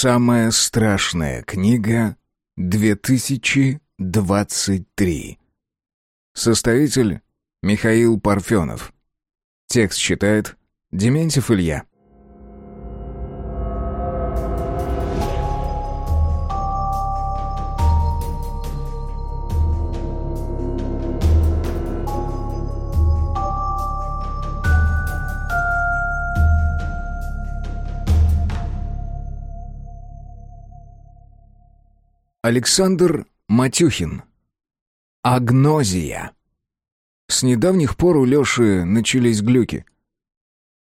Самая страшная книга 2023. Составитель Михаил Парфенов. Текст читает Дементьев Илья. Александр Матюхин. Агнозия. С недавних пор у Лёши начались глюки.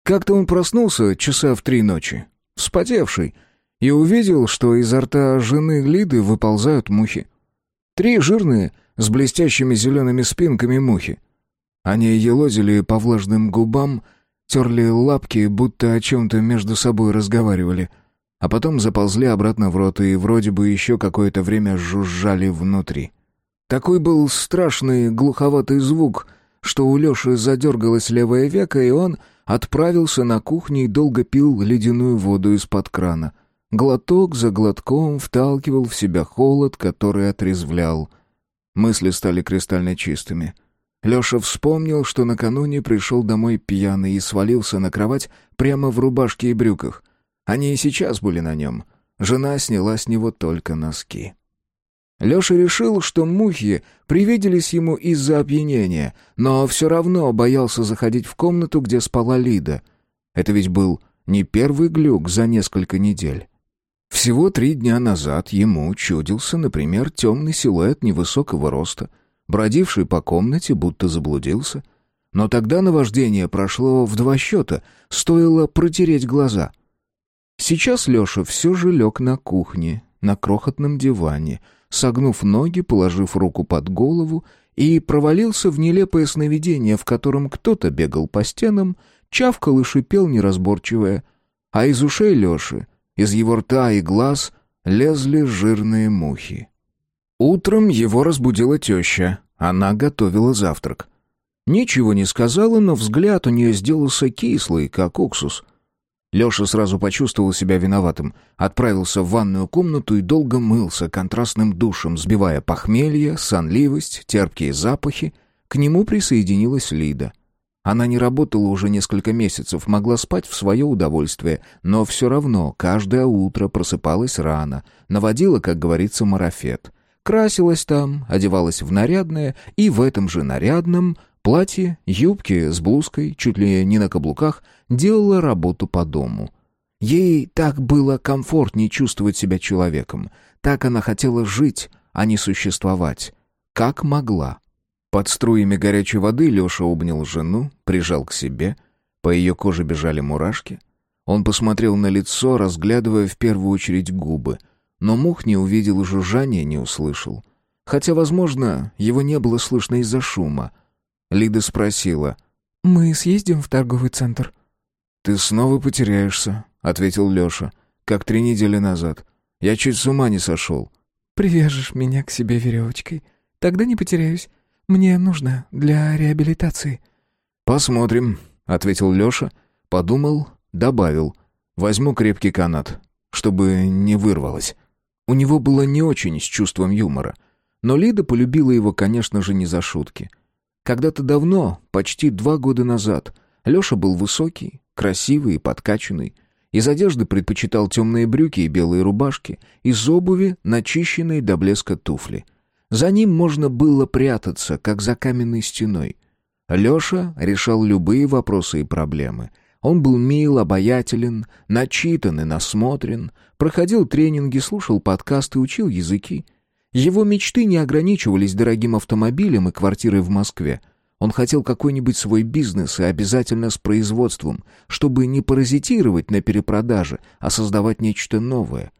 Как-то он проснулся часа в три ночи, вспотевший, и увидел, что изо рта жены Лиды выползают мухи. Три жирные, с блестящими зелеными спинками мухи. Они елозили по влажным губам, терли лапки, будто о чем-то между собой разговаривали — а потом заползли обратно в рот и вроде бы еще какое-то время жужжали внутри. Такой был страшный глуховатый звук, что у Леши задергалось левое веко, и он отправился на кухню и долго пил ледяную воду из-под крана. Глоток за глотком вталкивал в себя холод, который отрезвлял. Мысли стали кристально чистыми. Леша вспомнил, что накануне пришел домой пьяный и свалился на кровать прямо в рубашке и брюках — они и сейчас были на нем. Жена сняла с него только носки. Леша решил, что мухи привиделись ему из-за опьянения, но все равно боялся заходить в комнату, где спала Лида. Это ведь был не первый глюк за несколько недель. Всего три дня назад ему чудился, например, темный силуэт невысокого роста, бродивший по комнате, будто заблудился. Но тогда наваждение прошло в два счета, стоило протереть глаза — Сейчас Леша все же лег на кухне, на крохотном диване, согнув ноги, положив руку под голову, и провалился в нелепое сновидение, в котором кто-то бегал по стенам, чавкал и шипел неразборчивое, а из ушей Леши, из его рта и глаз лезли жирные мухи. Утром его разбудила теща, она готовила завтрак. Ничего не сказала, но взгляд у нее сделался кислый, как уксус. Леша сразу почувствовал себя виноватым, отправился в ванную комнату и долго мылся контрастным душем, сбивая похмелье, сонливость, терпкие запахи. К нему присоединилась Лида. Она не работала уже несколько месяцев, могла спать в свое удовольствие, но все равно каждое утро просыпалась рано, наводила, как говорится, марафет. Красилась там, одевалась в нарядное, и в этом же нарядном Платье, юбки с блузкой, чуть ли не на каблуках, делала работу по дому. Ей так было комфортнее чувствовать себя человеком. Так она хотела жить, а не существовать. Как могла. Под струями горячей воды Леша обнял жену, прижал к себе. По ее коже бежали мурашки. Он посмотрел на лицо, разглядывая в первую очередь губы. Но мух не увидел, жужжания не услышал. Хотя, возможно, его не было слышно из-за шума. Лида спросила. «Мы съездим в торговый центр?» «Ты снова потеряешься», — ответил Леша. «Как три недели назад. Я чуть с ума не сошел». «Привяжешь меня к себе веревочкой. Тогда не потеряюсь. Мне нужно для реабилитации». «Посмотрим», — ответил Леша. Подумал, добавил. «Возьму крепкий канат, чтобы не вырвалось». У него было не очень с чувством юмора. Но Лида полюбила его, конечно же, не за шутки — когда-то давно, почти два года назад, Леша был высокий, красивый и подкачанный. Из одежды предпочитал темные брюки и белые рубашки, из обуви начищенные до блеска туфли. За ним можно было прятаться, как за каменной стеной. Леша решал любые вопросы и проблемы. Он был мил, обаятелен, начитан и насмотрен, проходил тренинги, слушал подкасты, учил языки — его мечты не ограничивались дорогим автомобилем и квартирой в Москве. Он хотел какой-нибудь свой бизнес и обязательно с производством, чтобы не паразитировать на перепродаже, а создавать нечто новое.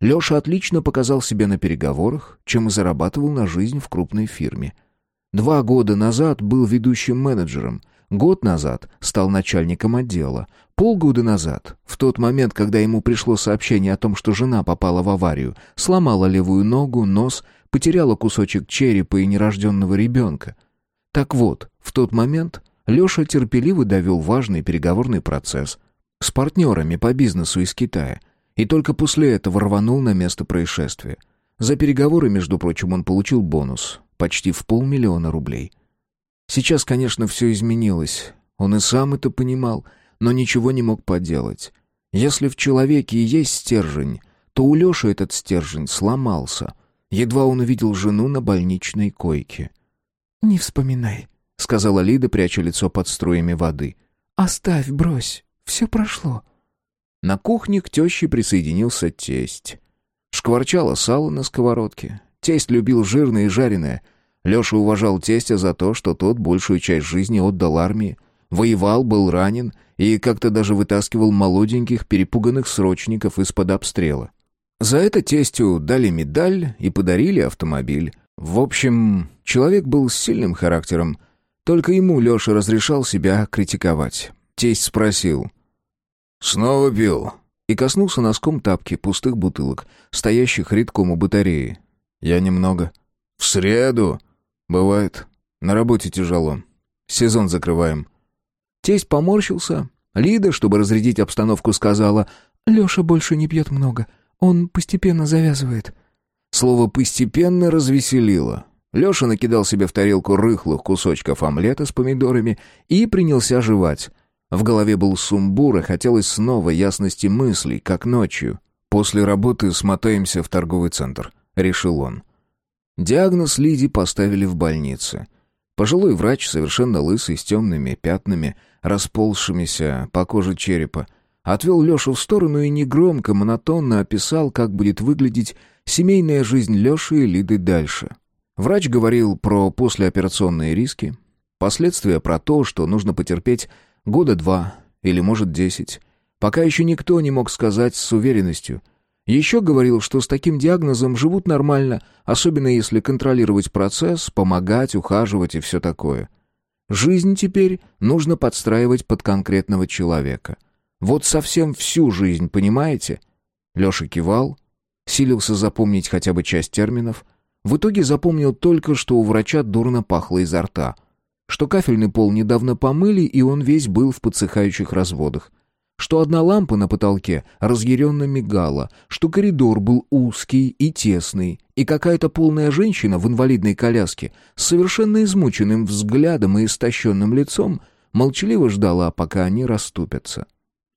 Леша отлично показал себя на переговорах, чем и зарабатывал на жизнь в крупной фирме. Два года назад был ведущим менеджером, Год назад стал начальником отдела. Полгода назад, в тот момент, когда ему пришло сообщение о том, что жена попала в аварию, сломала левую ногу, нос, потеряла кусочек черепа и нерожденного ребенка. Так вот, в тот момент Леша терпеливо довел важный переговорный процесс с партнерами по бизнесу из Китая и только после этого рванул на место происшествия. За переговоры, между прочим, он получил бонус — почти в полмиллиона рублей. Сейчас, конечно, все изменилось. Он и сам это понимал, но ничего не мог поделать. Если в человеке и есть стержень, то у Леши этот стержень сломался. Едва он увидел жену на больничной койке. «Не вспоминай», — сказала Лида, пряча лицо под струями воды. «Оставь, брось, все прошло». На кухне к теще присоединился тесть. Шкварчало сало на сковородке. Тесть любил жирное и жареное. Леша уважал тестя за то, что тот большую часть жизни отдал армии. Воевал, был ранен и как-то даже вытаскивал молоденьких перепуганных срочников из-под обстрела. За это тестю дали медаль и подарили автомобиль. В общем, человек был с сильным характером. Только ему Леша разрешал себя критиковать. Тесть спросил. «Снова пил?» И коснулся носком тапки пустых бутылок, стоящих редком у батареи. «Я немного». «В среду?» «Бывает. На работе тяжело. Сезон закрываем». Тесть поморщился. Лида, чтобы разрядить обстановку, сказала, «Леша больше не пьет много. Он постепенно завязывает». Слово «постепенно» развеселило. Леша накидал себе в тарелку рыхлых кусочков омлета с помидорами и принялся жевать. В голове был сумбур, и хотелось снова ясности мыслей, как ночью. «После работы смотаемся в торговый центр», — решил он. Диагноз Лиди поставили в больнице. Пожилой врач, совершенно лысый, с темными пятнами, расползшимися по коже черепа, отвел Лешу в сторону и негромко, монотонно описал, как будет выглядеть семейная жизнь Леши и Лиды дальше. Врач говорил про послеоперационные риски, последствия про то, что нужно потерпеть Года два или, может, десять. Пока еще никто не мог сказать с уверенностью. Еще говорил, что с таким диагнозом живут нормально, особенно если контролировать процесс, помогать, ухаживать и все такое. Жизнь теперь нужно подстраивать под конкретного человека. Вот совсем всю жизнь, понимаете? Леша кивал, силился запомнить хотя бы часть терминов. В итоге запомнил только, что у врача дурно пахло изо рта — что кафельный пол недавно помыли, и он весь был в подсыхающих разводах, что одна лампа на потолке разъяренно мигала, что коридор был узкий и тесный, и какая-то полная женщина в инвалидной коляске с совершенно измученным взглядом и истощенным лицом молчаливо ждала, пока они расступятся.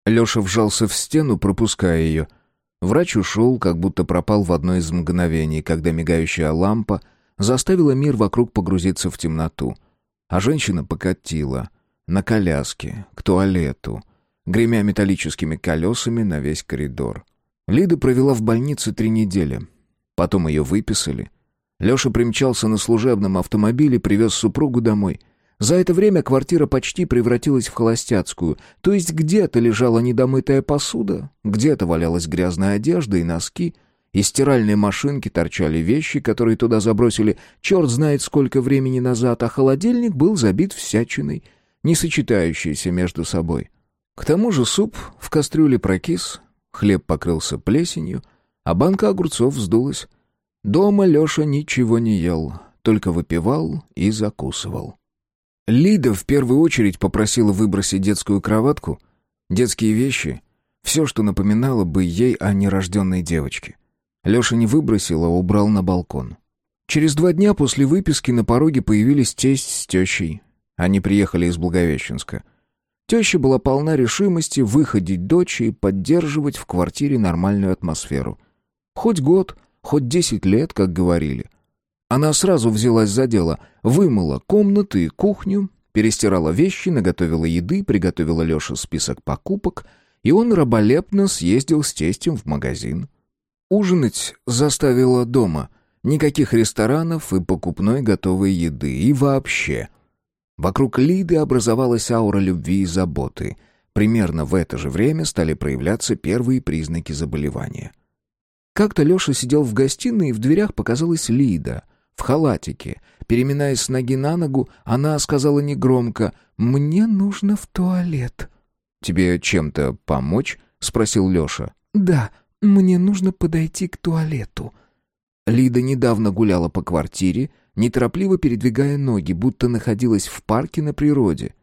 Леша вжался в стену, пропуская ее. Врач ушел, как будто пропал в одно из мгновений, когда мигающая лампа заставила мир вокруг погрузиться в темноту — а женщина покатила на коляске к туалету, гремя металлическими колесами на весь коридор. Лида провела в больнице три недели. Потом ее выписали. Леша примчался на служебном автомобиле, привез супругу домой. За это время квартира почти превратилась в холостяцкую, то есть где-то лежала недомытая посуда, где-то валялась грязная одежда и носки — из стиральной машинки торчали вещи, которые туда забросили черт знает сколько времени назад, а холодильник был забит всячиной, не сочетающейся между собой. К тому же суп в кастрюле прокис, хлеб покрылся плесенью, а банка огурцов вздулась. Дома Леша ничего не ел, только выпивал и закусывал. Лида в первую очередь попросила выбросить детскую кроватку, детские вещи, все, что напоминало бы ей о нерожденной девочке. Леша не выбросил, а убрал на балкон. Через два дня после выписки на пороге появились тесть с тещей. Они приехали из Благовещенска. Теща была полна решимости выходить дочь и поддерживать в квартире нормальную атмосферу. Хоть год, хоть десять лет, как говорили. Она сразу взялась за дело, вымыла комнаты и кухню, перестирала вещи, наготовила еды, приготовила Леше список покупок, и он раболепно съездил с тестем в магазин. Ужинать заставила дома. Никаких ресторанов и покупной готовой еды. И вообще. Вокруг Лиды образовалась аура любви и заботы. Примерно в это же время стали проявляться первые признаки заболевания. Как-то Леша сидел в гостиной, и в дверях показалась Лида. В халатике. Переминаясь с ноги на ногу, она сказала негромко «Мне нужно в туалет». «Тебе чем-то помочь?» — спросил Леша. «Да», «Мне нужно подойти к туалету». Лида недавно гуляла по квартире, неторопливо передвигая ноги, будто находилась в парке на природе.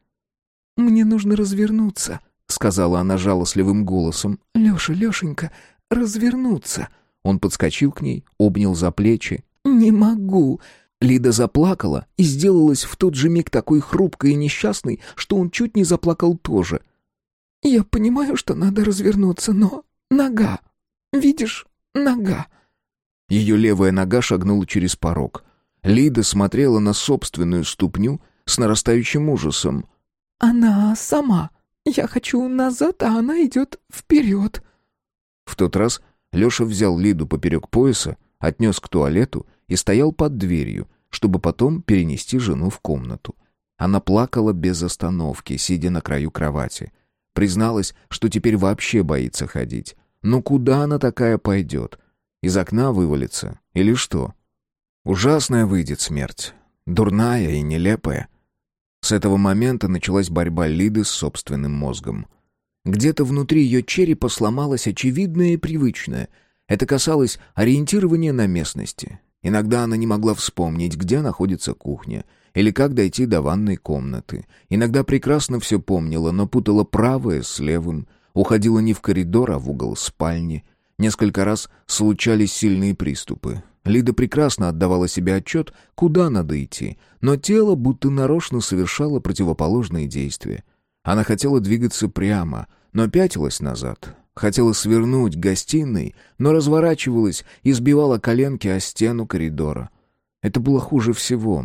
«Мне нужно развернуться», — сказала она жалостливым голосом. «Леша, Лешенька, развернуться». Он подскочил к ней, обнял за плечи. «Не могу». Лида заплакала и сделалась в тот же миг такой хрупкой и несчастной, что он чуть не заплакал тоже. «Я понимаю, что надо развернуться, но нога. Видишь, нога». Ее левая нога шагнула через порог. Лида смотрела на собственную ступню с нарастающим ужасом. «Она сама. Я хочу назад, а она идет вперед». В тот раз Леша взял Лиду поперек пояса, отнес к туалету и стоял под дверью, чтобы потом перенести жену в комнату. Она плакала без остановки, сидя на краю кровати. Призналась, что теперь вообще боится ходить. Но куда она такая пойдет? Из окна вывалится? Или что? Ужасная выйдет смерть. Дурная и нелепая. С этого момента началась борьба Лиды с собственным мозгом. Где-то внутри ее черепа сломалось очевидное и привычное. Это касалось ориентирования на местности. Иногда она не могла вспомнить, где находится кухня, или как дойти до ванной комнаты. Иногда прекрасно все помнила, но путала правое с левым, уходила не в коридор, а в угол спальни. Несколько раз случались сильные приступы. Лида прекрасно отдавала себе отчет, куда надо идти, но тело будто нарочно совершало противоположные действия. Она хотела двигаться прямо, но пятилась назад. Хотела свернуть к гостиной, но разворачивалась и сбивала коленки о стену коридора. Это было хуже всего.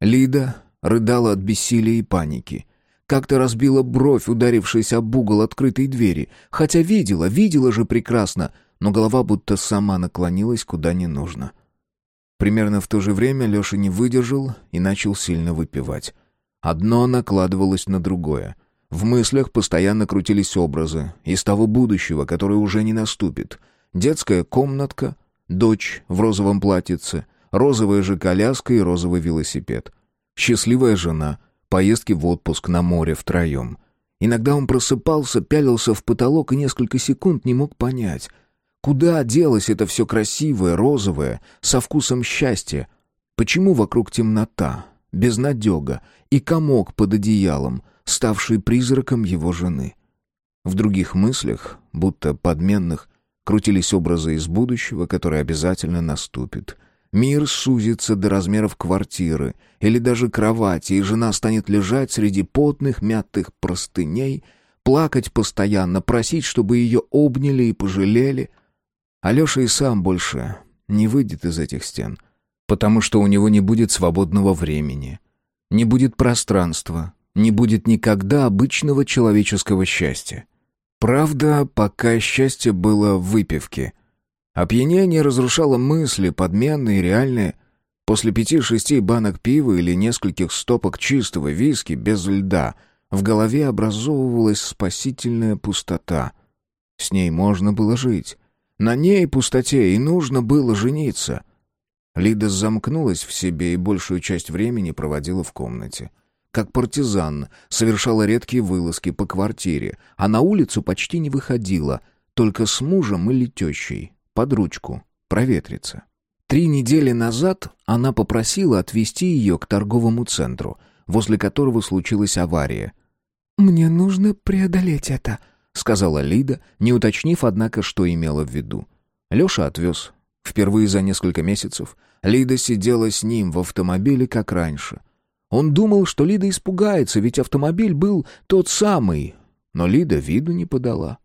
Лида рыдала от бессилия и паники. Как-то разбила бровь, ударившись об угол открытой двери. Хотя видела, видела же прекрасно, но голова будто сама наклонилась куда не нужно. Примерно в то же время Леша не выдержал и начал сильно выпивать. Одно накладывалось на другое. В мыслях постоянно крутились образы из того будущего, которое уже не наступит. Детская комнатка, дочь в розовом платьице, розовая же коляска и розовый велосипед. Счастливая жена, поездки в отпуск на море втроем. Иногда он просыпался, пялился в потолок и несколько секунд не мог понять, куда делось это все красивое, розовое, со вкусом счастья. Почему вокруг темнота, безнадега и комок под одеялом, ставший призраком его жены. В других мыслях, будто подменных, крутились образы из будущего, которое обязательно наступит. Мир сузится до размеров квартиры или даже кровати, и жена станет лежать среди потных, мятых простыней, плакать постоянно, просить, чтобы ее обняли и пожалели. Алеша и сам больше не выйдет из этих стен, потому что у него не будет свободного времени, не будет пространства, не будет никогда обычного человеческого счастья. Правда, пока счастье было в выпивке. Опьянение разрушало мысли, подменные и реальные. После пяти-шести банок пива или нескольких стопок чистого виски без льда в голове образовывалась спасительная пустота. С ней можно было жить. На ней пустоте и нужно было жениться. Лида замкнулась в себе и большую часть времени проводила в комнате как партизан, совершала редкие вылазки по квартире, а на улицу почти не выходила, только с мужем или тещей, под ручку, проветриться. Три недели назад она попросила отвезти ее к торговому центру, возле которого случилась авария. «Мне нужно преодолеть это», — сказала Лида, не уточнив, однако, что имела в виду. Леша отвез. Впервые за несколько месяцев Лида сидела с ним в автомобиле, как раньше — он думал, что Лида испугается, ведь автомобиль был тот самый. Но Лида виду не подала.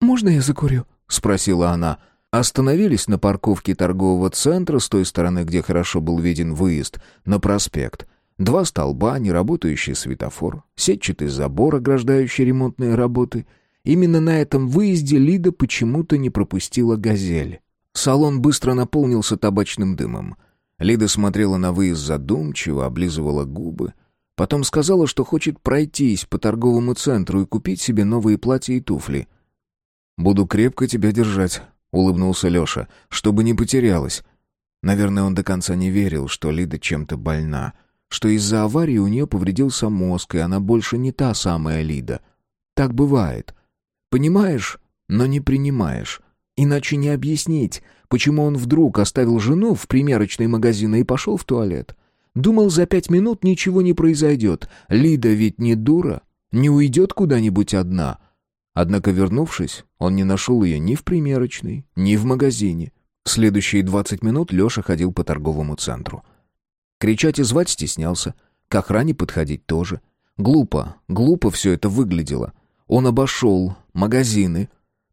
«Можно я закурю?» — спросила она. Остановились на парковке торгового центра с той стороны, где хорошо был виден выезд, на проспект. Два столба, неработающий светофор, сетчатый забор, ограждающий ремонтные работы. Именно на этом выезде Лида почему-то не пропустила «Газель». Салон быстро наполнился табачным дымом. Лида смотрела на выезд задумчиво, облизывала губы. Потом сказала, что хочет пройтись по торговому центру и купить себе новые платья и туфли. «Буду крепко тебя держать», — улыбнулся Леша, — «чтобы не потерялась». Наверное, он до конца не верил, что Лида чем-то больна, что из-за аварии у нее повредился мозг, и она больше не та самая Лида. Так бывает. Понимаешь, но не принимаешь. Иначе не объяснить, почему он вдруг оставил жену в примерочной магазине и пошел в туалет. Думал, за пять минут ничего не произойдет. Лида ведь не дура, не уйдет куда-нибудь одна. Однако, вернувшись, он не нашел ее ни в примерочной, ни в магазине. Следующие двадцать минут Леша ходил по торговому центру. Кричать и звать стеснялся, к охране подходить тоже. Глупо, глупо все это выглядело. Он обошел магазины,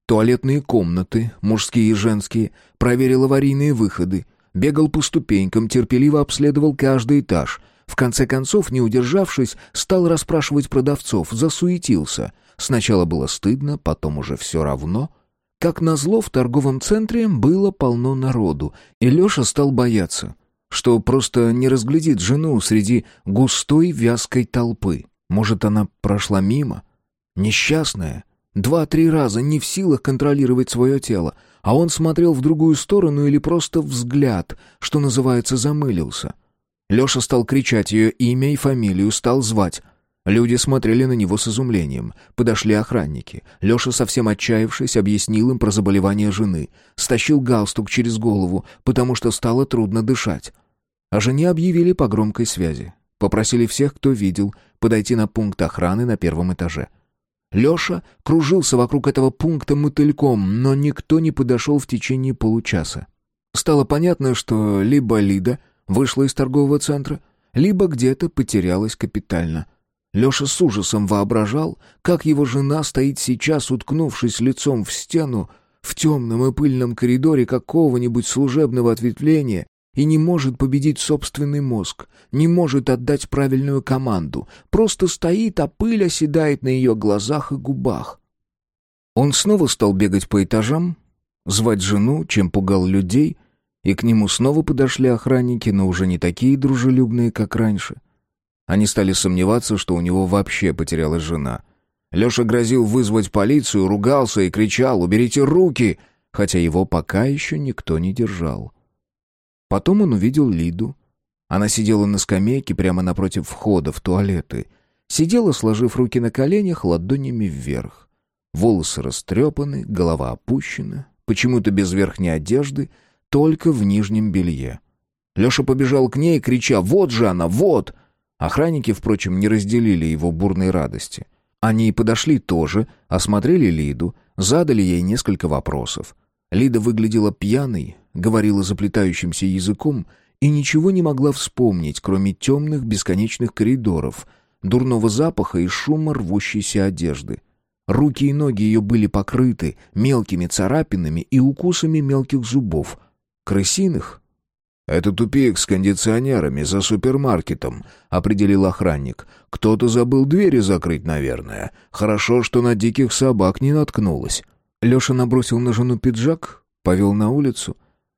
туалетные комнаты, мужские и женские, проверил аварийные выходы, бегал по ступенькам, терпеливо обследовал каждый этаж. В конце концов, не удержавшись, стал расспрашивать продавцов, засуетился. Сначала было стыдно, потом уже все равно. Как назло, в торговом центре было полно народу, и Леша стал бояться, что просто не разглядит жену среди густой вязкой толпы. Может, она прошла мимо? Несчастная. Два-три раза не в силах контролировать свое тело, а он смотрел в другую сторону или просто взгляд, что называется, замылился. Леша стал кричать ее имя и фамилию, стал звать. Люди смотрели на него с изумлением. Подошли охранники. Леша, совсем отчаявшись, объяснил им про заболевание жены. Стащил галстук через голову, потому что стало трудно дышать. О жене объявили по громкой связи. Попросили всех, кто видел, подойти на пункт охраны на первом этаже. Леша кружился вокруг этого пункта мотыльком, но никто не подошел в течение получаса. Стало понятно, что либо Лида вышла из торгового центра, либо где-то потерялась капитально. Леша с ужасом воображал, как его жена стоит сейчас, уткнувшись лицом в стену, в темном и пыльном коридоре какого-нибудь служебного ответвления и не может победить собственный мозг, не может отдать правильную команду, просто стоит, а пыль оседает на ее глазах и губах. Он снова стал бегать по этажам, звать жену, чем пугал людей, и к нему снова подошли охранники, но уже не такие дружелюбные, как раньше. Они стали сомневаться, что у него вообще потерялась жена. Леша грозил вызвать полицию, ругался и кричал «Уберите руки!», хотя его пока еще никто не держал. Потом он увидел Лиду. Она сидела на скамейке прямо напротив входа в туалеты. Сидела, сложив руки на коленях, ладонями вверх. Волосы растрепаны, голова опущена, почему-то без верхней одежды, только в нижнем белье. Леша побежал к ней, крича «Вот же она, вот!» Охранники, впрочем, не разделили его бурной радости. Они и подошли тоже, осмотрели Лиду, задали ей несколько вопросов. Лида выглядела пьяной, говорила заплетающимся языком и ничего не могла вспомнить, кроме темных бесконечных коридоров, дурного запаха и шума рвущейся одежды. Руки и ноги ее были покрыты мелкими царапинами и укусами мелких зубов. Крысиных? «Это тупик с кондиционерами за супермаркетом», — определил охранник. «Кто-то забыл двери закрыть, наверное. Хорошо, что на диких собак не наткнулась». Леша набросил на жену пиджак, повел на улицу.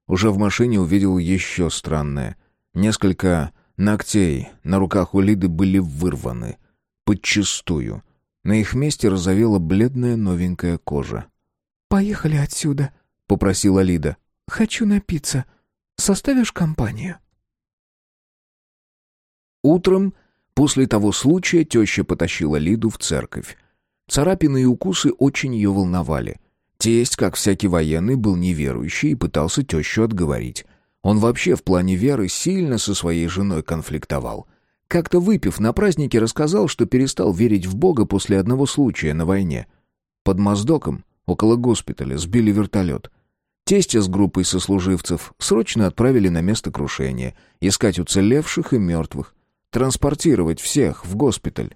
Уже в машине увидел еще странное. Несколько ногтей на руках у Лиды были вырваны. Подчистую. На их месте разовела бледная новенькая кожа. «Поехали отсюда», — попросила Лида. «Хочу напиться. Составишь компанию?» Утром, после того случая, теща потащила Лиду в церковь. Царапины и укусы очень ее волновали. Тесть, как всякий военный, был неверующий и пытался тещу отговорить. Он вообще в плане веры сильно со своей женой конфликтовал. Как-то выпив на празднике, рассказал, что перестал верить в Бога после одного случая на войне. Под Моздоком, около госпиталя, сбили вертолет. Тестя с группой сослуживцев срочно отправили на место крушения, искать уцелевших и мертвых, транспортировать всех в госпиталь.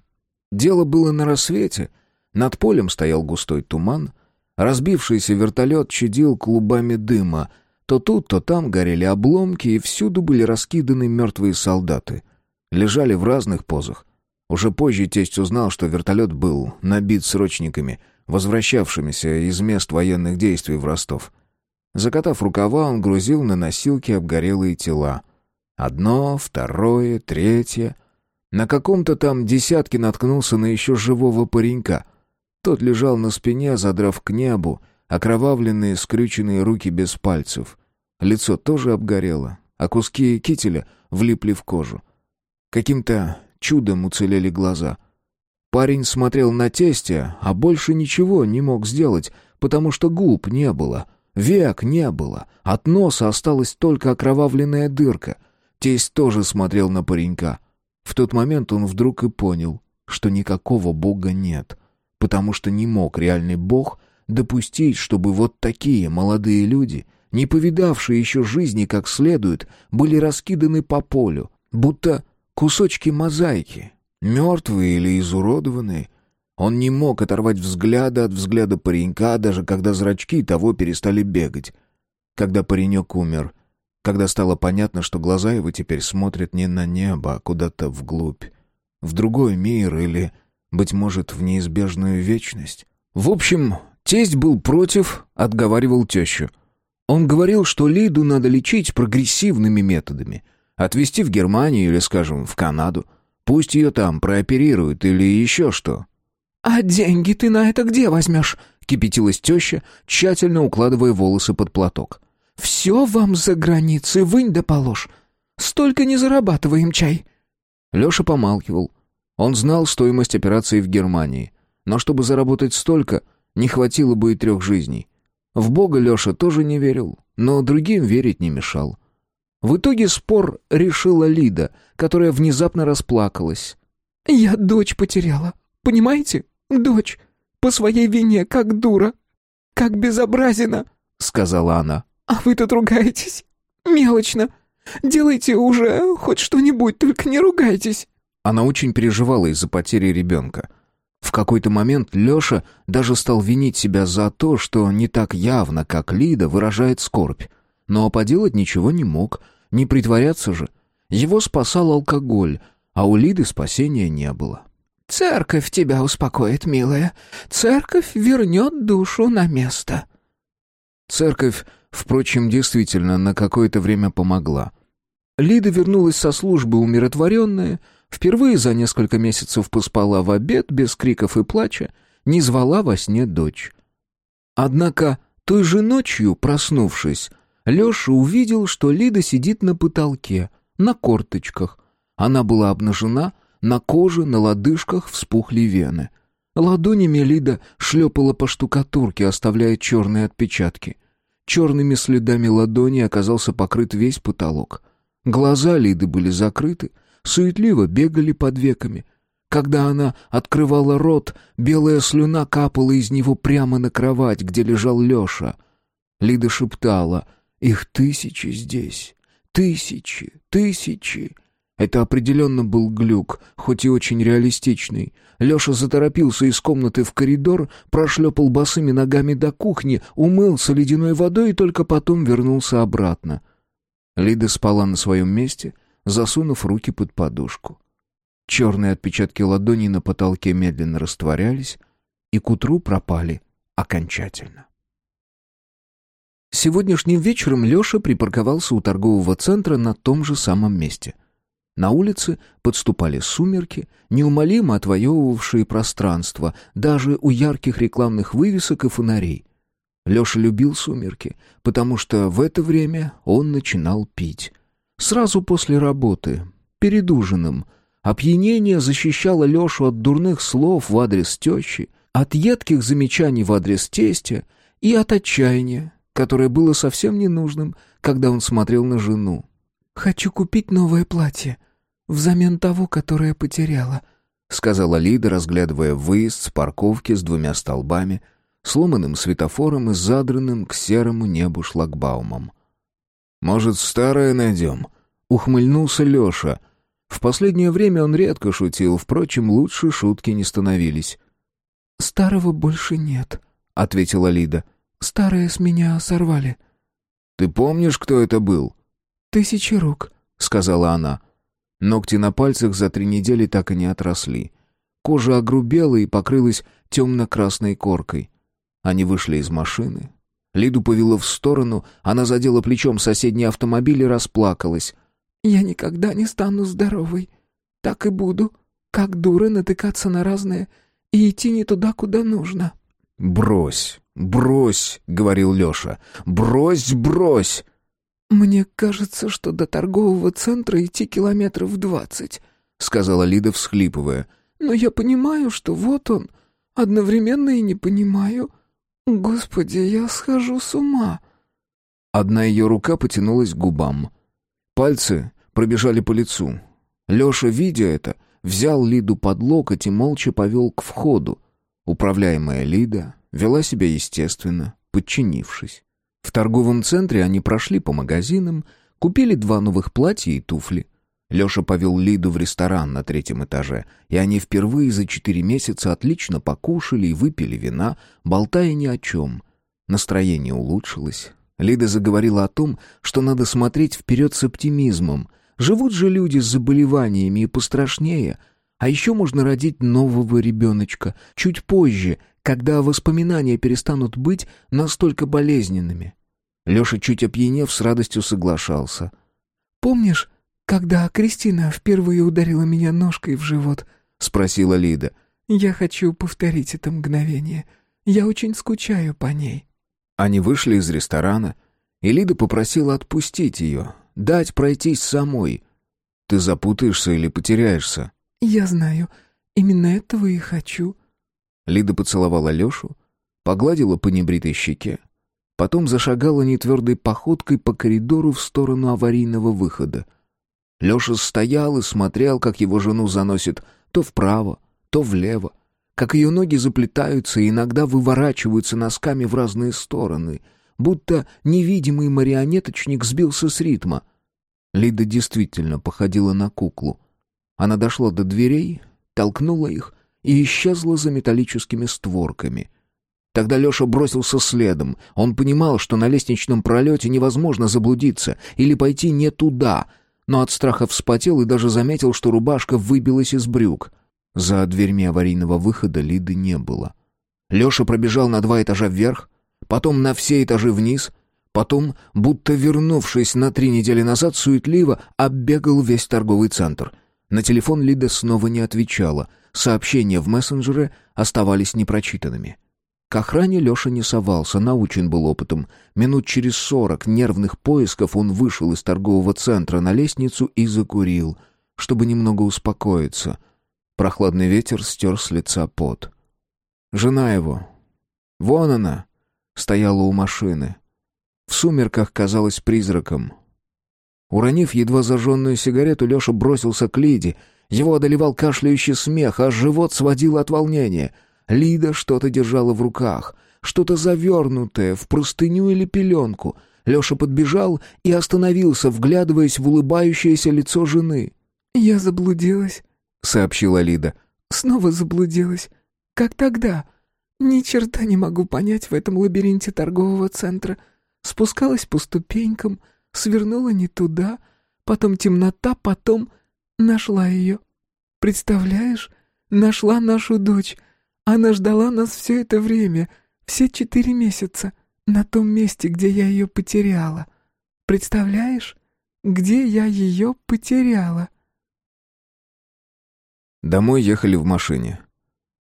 Дело было на рассвете, над полем стоял густой туман — Разбившийся вертолет чадил клубами дыма. То тут, то там горели обломки, и всюду были раскиданы мертвые солдаты. Лежали в разных позах. Уже позже тесть узнал, что вертолет был набит срочниками, возвращавшимися из мест военных действий в Ростов. Закатав рукава, он грузил на носилки обгорелые тела. Одно, второе, третье. На каком-то там десятке наткнулся на еще живого паренька — тот лежал на спине, задрав к небу, окровавленные скрюченные руки без пальцев. Лицо тоже обгорело, а куски кителя влипли в кожу. Каким-то чудом уцелели глаза. Парень смотрел на тестя, а больше ничего не мог сделать, потому что губ не было, век не было, от носа осталась только окровавленная дырка. Тесть тоже смотрел на паренька. В тот момент он вдруг и понял, что никакого бога нет — потому что не мог реальный бог допустить, чтобы вот такие молодые люди, не повидавшие еще жизни как следует, были раскиданы по полю, будто кусочки мозаики, мертвые или изуродованные. Он не мог оторвать взгляда от взгляда паренька, даже когда зрачки того перестали бегать. Когда паренек умер, когда стало понятно, что глаза его теперь смотрят не на небо, а куда-то вглубь, в другой мир или, быть может, в неизбежную вечность. В общем, тесть был против, отговаривал тещу. Он говорил, что Лиду надо лечить прогрессивными методами. Отвезти в Германию или, скажем, в Канаду. Пусть ее там прооперируют или еще что. «А деньги ты на это где возьмешь?» — кипятилась теща, тщательно укладывая волосы под платок. «Все вам за границей, вынь да положь. Столько не зарабатываем чай». Леша помалкивал. Он знал стоимость операции в Германии. Но чтобы заработать столько, не хватило бы и трех жизней. В Бога Леша тоже не верил, но другим верить не мешал. В итоге спор решила Лида, которая внезапно расплакалась. «Я дочь потеряла, понимаете? Дочь. По своей вине, как дура. Как безобразина», — сказала она. «А вы тут ругаетесь? Мелочно. Делайте уже хоть что-нибудь, только не ругайтесь». Она очень переживала из-за потери ребенка. В какой-то момент Леша даже стал винить себя за то, что не так явно, как Лида, выражает скорбь. Но поделать ничего не мог, не притворяться же. Его спасал алкоголь, а у Лиды спасения не было. «Церковь тебя успокоит, милая. Церковь вернет душу на место». Церковь, впрочем, действительно на какое-то время помогла. Лида вернулась со службы умиротворенная, впервые за несколько месяцев поспала в обед без криков и плача, не звала во сне дочь. Однако той же ночью, проснувшись, Леша увидел, что Лида сидит на потолке, на корточках. Она была обнажена, на коже, на лодыжках вспухли вены. Ладонями Лида шлепала по штукатурке, оставляя черные отпечатки. Черными следами ладони оказался покрыт весь потолок. Глаза Лиды были закрыты, суетливо бегали под веками. Когда она открывала рот, белая слюна капала из него прямо на кровать, где лежал Леша. Лида шептала «Их тысячи здесь, тысячи, тысячи». Это определенно был глюк, хоть и очень реалистичный. Леша заторопился из комнаты в коридор, прошлепал босыми ногами до кухни, умылся ледяной водой и только потом вернулся обратно. Лида спала на своем месте, засунув руки под подушку. Черные отпечатки ладоней на потолке медленно растворялись и к утру пропали окончательно. Сегодняшним вечером Леша припарковался у торгового центра на том же самом месте — на улице подступали сумерки, неумолимо отвоевывавшие пространство, даже у ярких рекламных вывесок и фонарей. Леша любил сумерки, потому что в это время он начинал пить. Сразу после работы, перед ужином. Опьянение защищало Лешу от дурных слов в адрес тещи, от едких замечаний в адрес тестя и от отчаяния, которое было совсем ненужным, когда он смотрел на жену. «Хочу купить новое платье», взамен того, которое потеряла», — сказала Лида, разглядывая выезд с парковки с двумя столбами, сломанным светофором и задранным к серому небу шлагбаумом. «Может, старое найдем?» — ухмыльнулся Леша. В последнее время он редко шутил, впрочем, лучше шутки не становились. «Старого больше нет», — ответила Лида. «Старое с меня сорвали». «Ты помнишь, кто это был?» «Тысячи рук», — сказала она. Ногти на пальцах за три недели так и не отросли. Кожа огрубела и покрылась темно-красной коркой. Они вышли из машины. Лиду повело в сторону, она задела плечом соседний автомобиль и расплакалась. «Я никогда не стану здоровой. Так и буду, как дура, натыкаться на разное и идти не туда, куда нужно». «Брось, брось», — говорил Леша. «Брось, брось!» «Мне кажется, что до торгового центра идти километров двадцать», — сказала Лида, всхлипывая. «Но я понимаю, что вот он. Одновременно и не понимаю. Господи, я схожу с ума». Одна ее рука потянулась к губам. Пальцы пробежали по лицу. Леша, видя это, взял Лиду под локоть и молча повел к входу. Управляемая Лида вела себя естественно, подчинившись. В торговом центре они прошли по магазинам, купили два новых платья и туфли. Леша повел Лиду в ресторан на третьем этаже, и они впервые за четыре месяца отлично покушали и выпили вина, болтая ни о чем. Настроение улучшилось. Лида заговорила о том, что надо смотреть вперед с оптимизмом. Живут же люди с заболеваниями и пострашнее. А еще можно родить нового ребеночка чуть позже, когда воспоминания перестанут быть настолько болезненными. Леша, чуть опьянев, с радостью соглашался. «Помнишь, когда Кристина впервые ударила меня ножкой в живот?» — спросила Лида. «Я хочу повторить это мгновение. Я очень скучаю по ней». Они вышли из ресторана, и Лида попросила отпустить ее, дать пройтись самой. «Ты запутаешься или потеряешься?» «Я знаю. Именно этого и хочу». Лида поцеловала Лешу, погладила по небритой щеке, потом зашагала нетвердой походкой по коридору в сторону аварийного выхода. Леша стоял и смотрел, как его жену заносит то вправо, то влево, как ее ноги заплетаются и иногда выворачиваются носками в разные стороны, будто невидимый марионеточник сбился с ритма. Лида действительно походила на куклу. Она дошла до дверей, толкнула их и исчезла за металлическими створками. Тогда Леша бросился следом. Он понимал, что на лестничном пролете невозможно заблудиться или пойти не туда — но от страха вспотел и даже заметил, что рубашка выбилась из брюк. За дверьми аварийного выхода Лиды не было. Леша пробежал на два этажа вверх, потом на все этажи вниз, потом, будто вернувшись на три недели назад, суетливо оббегал весь торговый центр. На телефон Лида снова не отвечала, сообщения в мессенджере оставались непрочитанными. К охране Леша не совался, научен был опытом. Минут через сорок нервных поисков он вышел из торгового центра на лестницу и закурил, чтобы немного успокоиться. Прохладный ветер стер с лица пот. Жена его, вон она, стояла у машины. В сумерках казалась призраком. Уронив едва зажженную сигарету, Леша бросился к Лиде. Его одолевал кашляющий смех, а живот сводил от волнения — Лида что-то держала в руках, что-то завернутое в простыню или пеленку. Леша подбежал и остановился, вглядываясь в улыбающееся лицо жены. «Я заблудилась», — сообщила Лида. «Снова заблудилась. Как тогда? Ни черта не могу понять в этом лабиринте торгового центра. Спускалась по ступенькам, свернула не туда, потом темнота, потом нашла ее. Представляешь, нашла нашу дочь, она ждала нас все это время, все четыре месяца, на том месте, где я ее потеряла. Представляешь, где я ее потеряла?» Домой ехали в машине.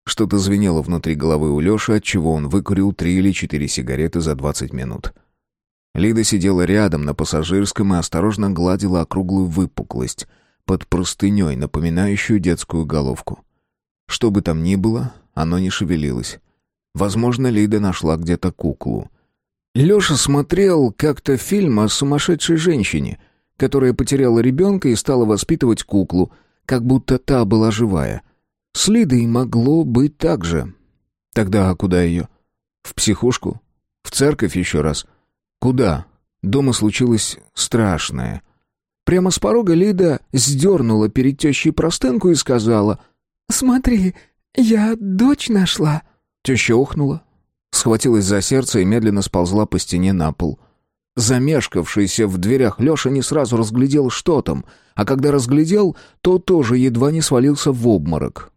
Что-то звенело внутри головы у Лёши, отчего он выкурил три или четыре сигареты за двадцать минут. Лида сидела рядом на пассажирском и осторожно гладила округлую выпуклость под простыней, напоминающую детскую головку. Что бы там ни было, оно не шевелилось. Возможно, Лида нашла где-то куклу. Леша смотрел как-то фильм о сумасшедшей женщине, которая потеряла ребенка и стала воспитывать куклу, как будто та была живая. С Лидой могло быть так же. Тогда а куда ее? В психушку? В церковь еще раз? Куда? Дома случилось страшное. Прямо с порога Лида сдернула перед тещей простынку и сказала «Смотри, «Я дочь нашла». Теща ухнула, схватилась за сердце и медленно сползла по стене на пол. Замешкавшийся в дверях Леша не сразу разглядел, что там, а когда разглядел, то тоже едва не свалился в обморок.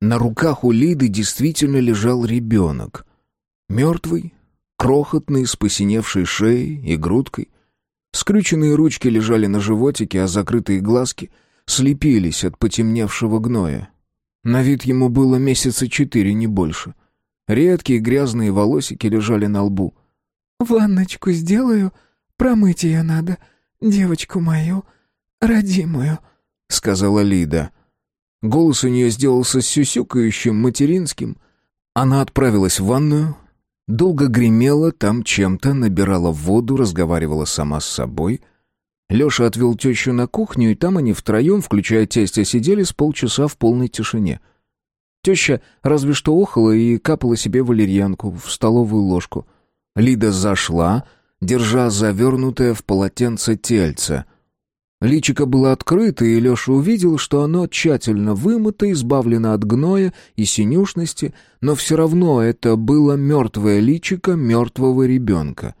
На руках у Лиды действительно лежал ребенок. Мертвый, крохотный, с посиневшей шеей и грудкой. Скрюченные ручки лежали на животике, а закрытые глазки слепились от потемневшего гноя. На вид ему было месяца четыре, не больше. Редкие грязные волосики лежали на лбу. «Ванночку сделаю, промыть ее надо, девочку мою, родимую», — сказала Лида. Голос у нее сделался сюсюкающим, материнским. Она отправилась в ванную, долго гремела там чем-то, набирала воду, разговаривала сама с собой — Леша отвел тещу на кухню, и там они втроем, включая тестя, сидели с полчаса в полной тишине. Теща разве что охала и капала себе валерьянку в столовую ложку. Лида зашла, держа завернутое в полотенце тельце. Личико было открыто, и Леша увидел, что оно тщательно вымыто, избавлено от гноя и синюшности, но все равно это было мертвое личико мертвого ребенка.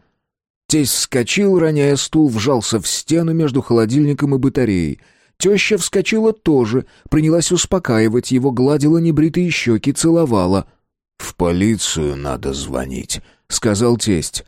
Тесть вскочил, роняя стул, вжался в стену между холодильником и батареей. Теща вскочила тоже, принялась успокаивать его, гладила небритые щеки, целовала. «В полицию надо звонить», — сказал тесть.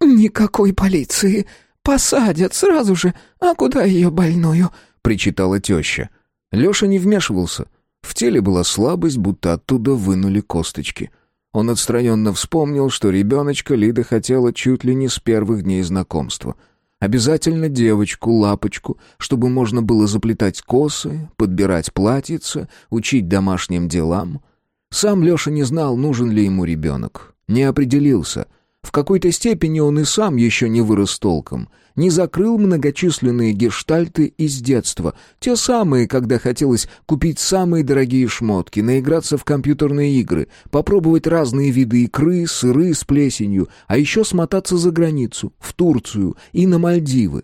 «Никакой полиции. Посадят сразу же. А куда ее больную?» — причитала теща. Леша не вмешивался. В теле была слабость, будто оттуда вынули косточки. Он отстраненно вспомнил, что ребеночка Лида хотела чуть ли не с первых дней знакомства. Обязательно девочку, лапочку, чтобы можно было заплетать косы, подбирать платьица, учить домашним делам. Сам Леша не знал, нужен ли ему ребенок. Не определился — в какой-то степени он и сам еще не вырос толком, не закрыл многочисленные гештальты из детства, те самые, когда хотелось купить самые дорогие шмотки, наиграться в компьютерные игры, попробовать разные виды икры, сыры с плесенью, а еще смотаться за границу, в Турцию и на Мальдивы.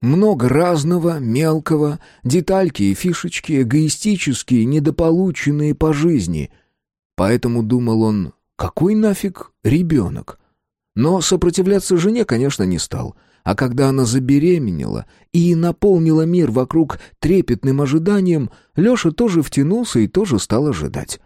Много разного, мелкого, детальки и фишечки, эгоистические, недополученные по жизни. Поэтому думал он, какой нафиг ребенок? Но сопротивляться жене, конечно, не стал. А когда она забеременела и наполнила мир вокруг трепетным ожиданием, Леша тоже втянулся и тоже стал ожидать.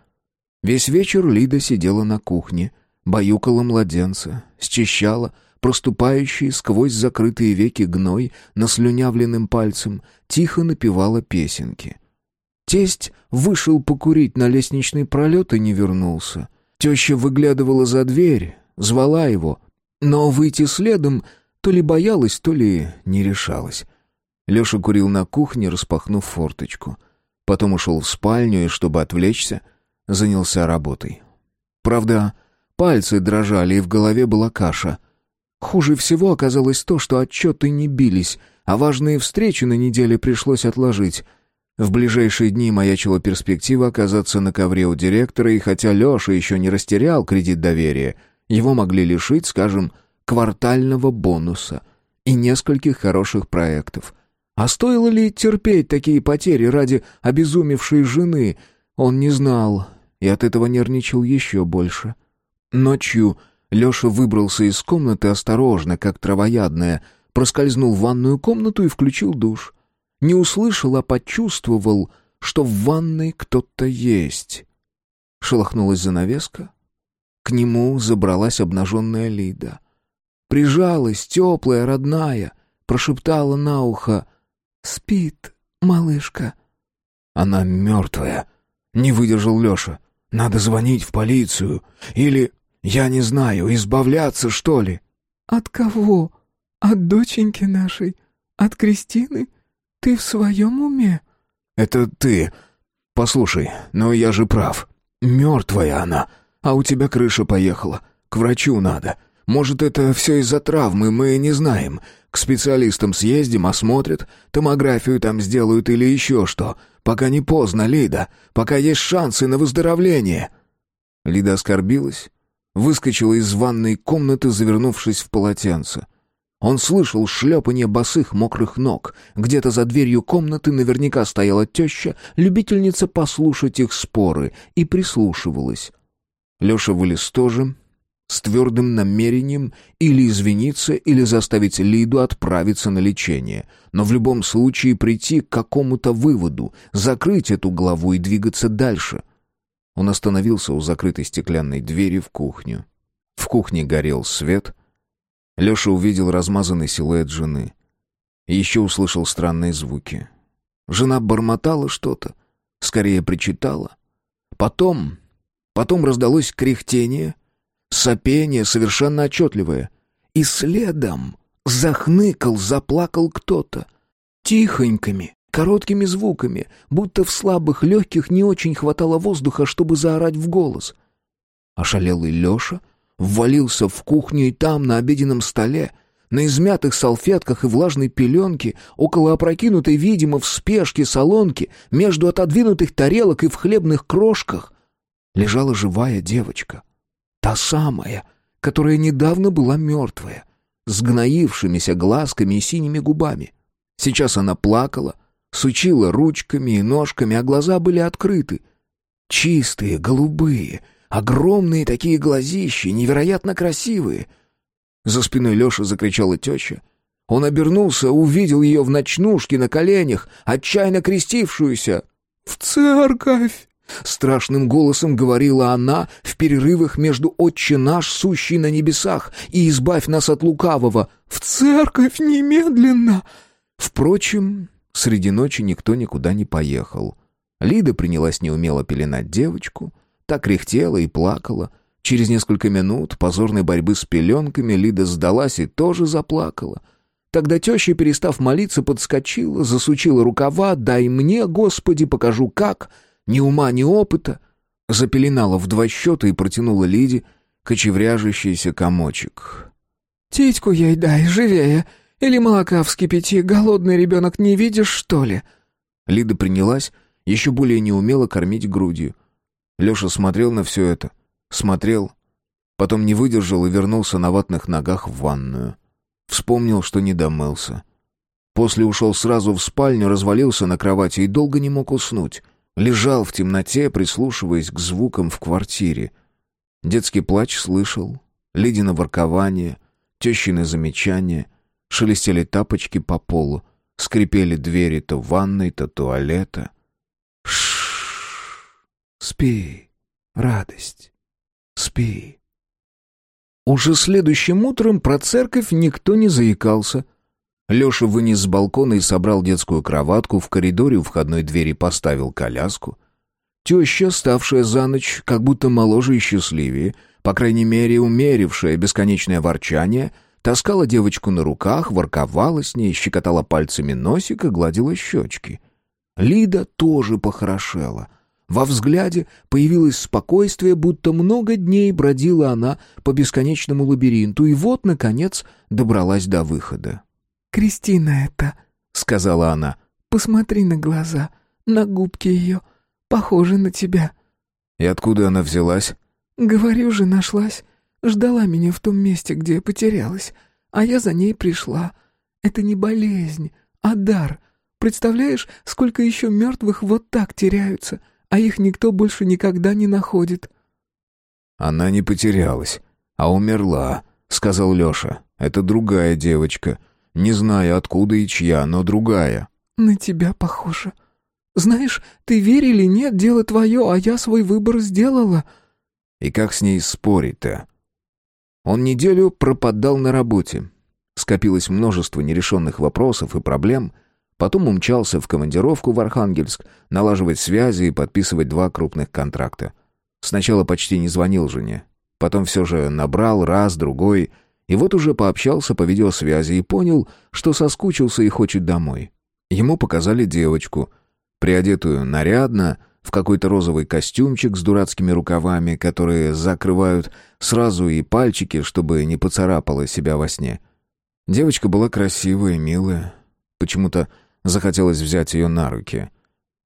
Весь вечер Лида сидела на кухне, баюкала младенца, счищала, проступающий сквозь закрытые веки гной наслюнявленным пальцем, тихо напевала песенки. Тесть вышел покурить на лестничный пролет и не вернулся. Теща выглядывала за дверь, звала его, но выйти следом то ли боялась, то ли не решалась. Леша курил на кухне, распахнув форточку. Потом ушел в спальню и, чтобы отвлечься, занялся работой. Правда, пальцы дрожали, и в голове была каша. Хуже всего оказалось то, что отчеты не бились, а важные встречи на неделе пришлось отложить. В ближайшие дни маячила перспектива оказаться на ковре у директора, и хотя Леша еще не растерял кредит доверия — его могли лишить, скажем, квартального бонуса и нескольких хороших проектов. А стоило ли терпеть такие потери ради обезумевшей жены, он не знал и от этого нервничал еще больше. Ночью Леша выбрался из комнаты осторожно, как травоядная, проскользнул в ванную комнату и включил душ. Не услышал, а почувствовал, что в ванной кто-то есть. Шелохнулась занавеска, к нему забралась обнаженная Лида. Прижалась, теплая, родная, прошептала на ухо «Спит, малышка». «Она мертвая», — не выдержал Леша. «Надо звонить в полицию. Или, я не знаю, избавляться, что ли?» «От кого? От доченьки нашей? От Кристины? Ты в своем уме?» «Это ты. Послушай, но я же прав. Мертвая она. А у тебя крыша поехала. К врачу надо. Может, это все из-за травмы, мы не знаем. К специалистам съездим, осмотрят, томографию там сделают или еще что. Пока не поздно, Лида. Пока есть шансы на выздоровление». Лида оскорбилась, выскочила из ванной комнаты, завернувшись в полотенце. Он слышал шлепанье босых мокрых ног. Где-то за дверью комнаты наверняка стояла теща, любительница послушать их споры, и прислушивалась. Леша вылез тоже, с твердым намерением или извиниться, или заставить Лиду отправиться на лечение. Но в любом случае прийти к какому-то выводу, закрыть эту главу и двигаться дальше. Он остановился у закрытой стеклянной двери в кухню. В кухне горел свет. Леша увидел размазанный силуэт жены. еще услышал странные звуки. Жена бормотала что-то, скорее причитала. Потом Потом раздалось кряхтение, сопение совершенно отчетливое. И следом захныкал, заплакал кто-то. Тихонькими, короткими звуками, будто в слабых легких не очень хватало воздуха, чтобы заорать в голос. Ошалелый Леша ввалился в кухню и там, на обеденном столе, на измятых салфетках и влажной пеленке, около опрокинутой, видимо, в спешке солонки, между отодвинутых тарелок и в хлебных крошках, лежала живая девочка. Та самая, которая недавно была мертвая, с гноившимися глазками и синими губами. Сейчас она плакала, сучила ручками и ножками, а глаза были открыты. Чистые, голубые, огромные такие глазищи, невероятно красивые. За спиной Леши закричала теща. Он обернулся, увидел ее в ночнушке на коленях, отчаянно крестившуюся. «В церковь!» Страшным голосом говорила она в перерывах между «Отче наш, сущий на небесах» и «Избавь нас от лукавого». «В церковь немедленно!» Впрочем, среди ночи никто никуда не поехал. Лида принялась неумело пеленать девочку, так кряхтела и плакала. Через несколько минут позорной борьбы с пеленками Лида сдалась и тоже заплакала. Тогда теща, перестав молиться, подскочила, засучила рукава «Дай мне, Господи, покажу как!» Ни ума, ни опыта. Запеленала в два счета и протянула Лиде кочевряжущийся комочек. «Титьку ей дай, живее!» Или молока вскипяти, голодный ребенок не видишь, что ли?» Лида принялась еще более неумело кормить грудью. Леша смотрел на все это. Смотрел. Потом не выдержал и вернулся на ватных ногах в ванную. Вспомнил, что не домылся. После ушел сразу в спальню, развалился на кровати и долго не мог уснуть. Лежал в темноте, прислушиваясь к звукам в квартире. Детский плач слышал, Лидина воркование, тещины замечания, Шелестели тапочки по полу, скрипели двери то ванной, то туалета. Шш, спи, радость, спи. Уже следующим утром про церковь никто не заикался. Леша вынес с балкона и собрал детскую кроватку, в коридоре у входной двери поставил коляску. Теща, ставшая за ночь, как будто моложе и счастливее, по крайней мере, умерившая бесконечное ворчание — Таскала девочку на руках, ворковала с ней, щекотала пальцами носик и гладила щечки. Лида тоже похорошела. Во взгляде появилось спокойствие, будто много дней бродила она по бесконечному лабиринту, и вот, наконец, добралась до выхода. «Кристина это», — сказала она. «Посмотри на глаза, на губки ее, похожи на тебя». «И откуда она взялась?» «Говорю же, нашлась. Ждала меня в том месте, где я потерялась, а я за ней пришла. Это не болезнь, а дар. Представляешь, сколько еще мертвых вот так теряются, а их никто больше никогда не находит». «Она не потерялась, а умерла», — сказал Леша. «Это другая девочка. Не знаю, откуда и чья, но другая». «На тебя похоже. Знаешь, ты верь или нет, дело твое, а я свой выбор сделала». «И как с ней спорить-то?» Он неделю пропадал на работе. Скопилось множество нерешенных вопросов и проблем. Потом умчался в командировку в Архангельск, налаживать связи и подписывать два крупных контракта. Сначала почти не звонил жене. Потом все же набрал раз, другой. И вот уже пообщался по видеосвязи и понял, что соскучился и хочет домой. Ему показали девочку, приодетую нарядно, в какой-то розовый костюмчик с дурацкими рукавами, которые закрывают сразу и пальчики, чтобы не поцарапала себя во сне. Девочка была красивая, милая. Почему-то захотелось взять ее на руки.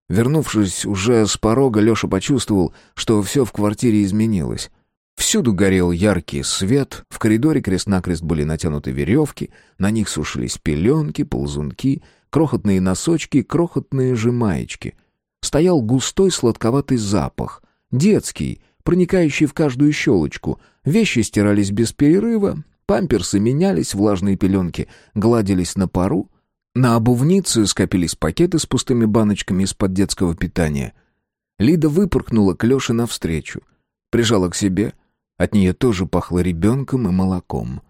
Вернувшись уже с порога, Леша почувствовал, что все в квартире изменилось. Всюду горел яркий свет, в коридоре крест-накрест были натянуты веревки, на них сушились пеленки, ползунки, крохотные носочки, крохотные же маечки — стоял густой сладковатый запах, детский, проникающий в каждую щелочку. Вещи стирались без перерыва, памперсы менялись, влажные пеленки гладились на пару. На обувнице скопились пакеты с пустыми баночками из-под детского питания. Лида выпорхнула к Леше навстречу. Прижала к себе. От нее тоже пахло ребенком и молоком.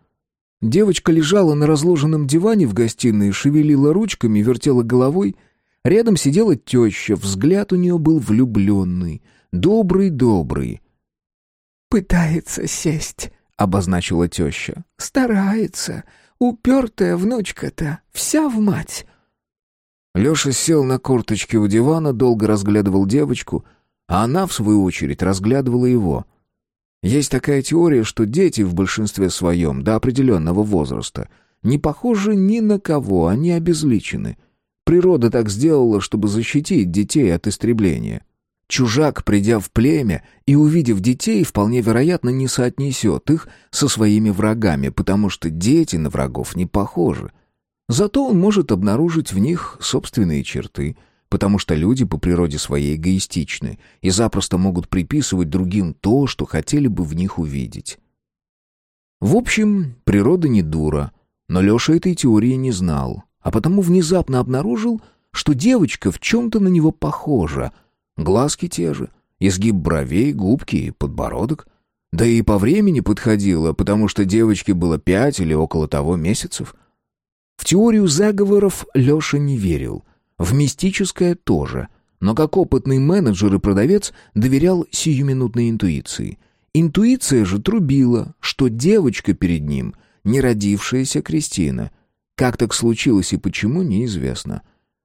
Девочка лежала на разложенном диване в гостиной, шевелила ручками, вертела головой — Рядом сидела теща, взгляд у нее был влюбленный, добрый-добрый. «Пытается сесть», — обозначила теща. «Старается. Упертая внучка-то, вся в мать». Леша сел на корточки у дивана, долго разглядывал девочку, а она, в свою очередь, разглядывала его. Есть такая теория, что дети в большинстве своем, до определенного возраста, не похожи ни на кого, они обезличены — Природа так сделала, чтобы защитить детей от истребления. Чужак, придя в племя и увидев детей, вполне вероятно не соотнесет их со своими врагами, потому что дети на врагов не похожи. Зато он может обнаружить в них собственные черты, потому что люди по природе своей эгоистичны и запросто могут приписывать другим то, что хотели бы в них увидеть. В общем, природа не дура, но Леша этой теории не знал, а потому внезапно обнаружил, что девочка в чем-то на него похожа — Глазки те же, изгиб бровей, губки и подбородок. Да и по времени подходило, потому что девочке было пять или около того месяцев. В теорию заговоров Леша не верил, в мистическое тоже, но как опытный менеджер и продавец доверял сиюминутной интуиции. Интуиция же трубила, что девочка перед ним — не родившаяся Кристина. Как так случилось и почему, неизвестно.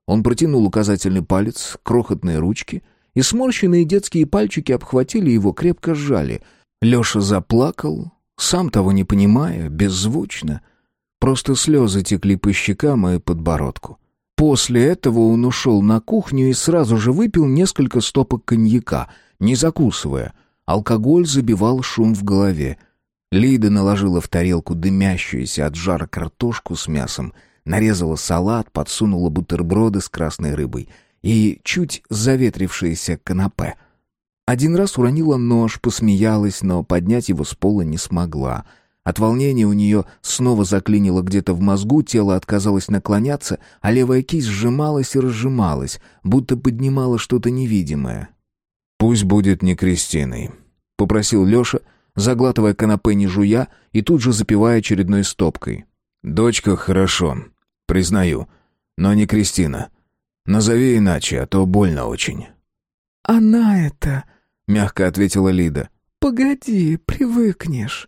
Он протянул указательный палец к крохотной ручке — и сморщенные детские пальчики обхватили его, крепко сжали. Леша заплакал, сам того не понимая, беззвучно. Просто слезы текли по щекам и подбородку. После этого он ушел на кухню и сразу же выпил несколько стопок коньяка, не закусывая. Алкоголь забивал шум в голове. Лида наложила в тарелку дымящуюся от жара картошку с мясом, нарезала салат, подсунула бутерброды с красной рыбой — и чуть заветрившееся канапе. Один раз уронила нож, посмеялась, но поднять его с пола не смогла. От волнения у нее снова заклинило где-то в мозгу, тело отказалось наклоняться, а левая кисть сжималась и разжималась, будто поднимала что-то невидимое. «Пусть будет не Кристиной», — попросил Леша, заглатывая канапе не жуя и тут же запивая очередной стопкой. «Дочка хорошо, признаю, но не Кристина. Назови иначе, а то больно очень». «Она это...» — мягко ответила Лида. «Погоди, привыкнешь».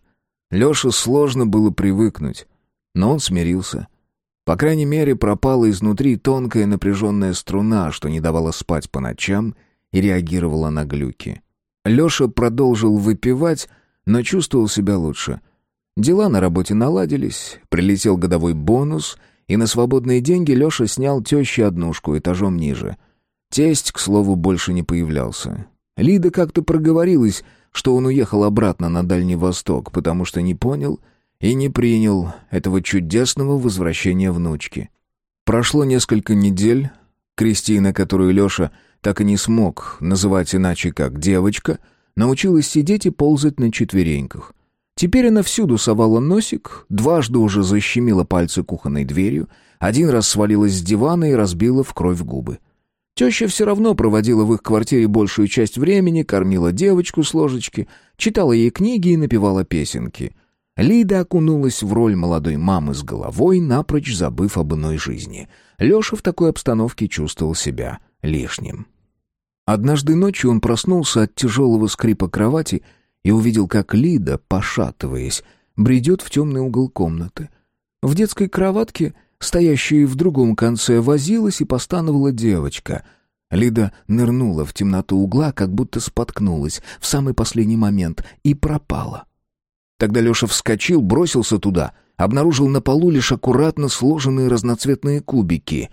Лёше сложно было привыкнуть, но он смирился. По крайней мере, пропала изнутри тонкая напряженная струна, что не давала спать по ночам и реагировала на глюки. Лёша продолжил выпивать, но чувствовал себя лучше. Дела на работе наладились, прилетел годовой бонус — и на свободные деньги Леша снял теще однушку этажом ниже. Тесть, к слову, больше не появлялся. Лида как-то проговорилась, что он уехал обратно на Дальний Восток, потому что не понял и не принял этого чудесного возвращения внучки. Прошло несколько недель. Кристина, которую Леша так и не смог называть иначе как «девочка», научилась сидеть и ползать на четвереньках — Теперь она всюду совала носик, дважды уже защемила пальцы кухонной дверью, один раз свалилась с дивана и разбила в кровь губы. Теща все равно проводила в их квартире большую часть времени, кормила девочку с ложечки, читала ей книги и напевала песенки. Лида окунулась в роль молодой мамы с головой, напрочь забыв об иной жизни. Леша в такой обстановке чувствовал себя лишним. Однажды ночью он проснулся от тяжелого скрипа кровати и увидел, как Лида, пошатываясь, бредет в темный угол комнаты. В детской кроватке, стоящей в другом конце, возилась и постановала девочка. Лида нырнула в темноту угла, как будто споткнулась в самый последний момент и пропала. Тогда Леша вскочил, бросился туда, обнаружил на полу лишь аккуратно сложенные разноцветные кубики.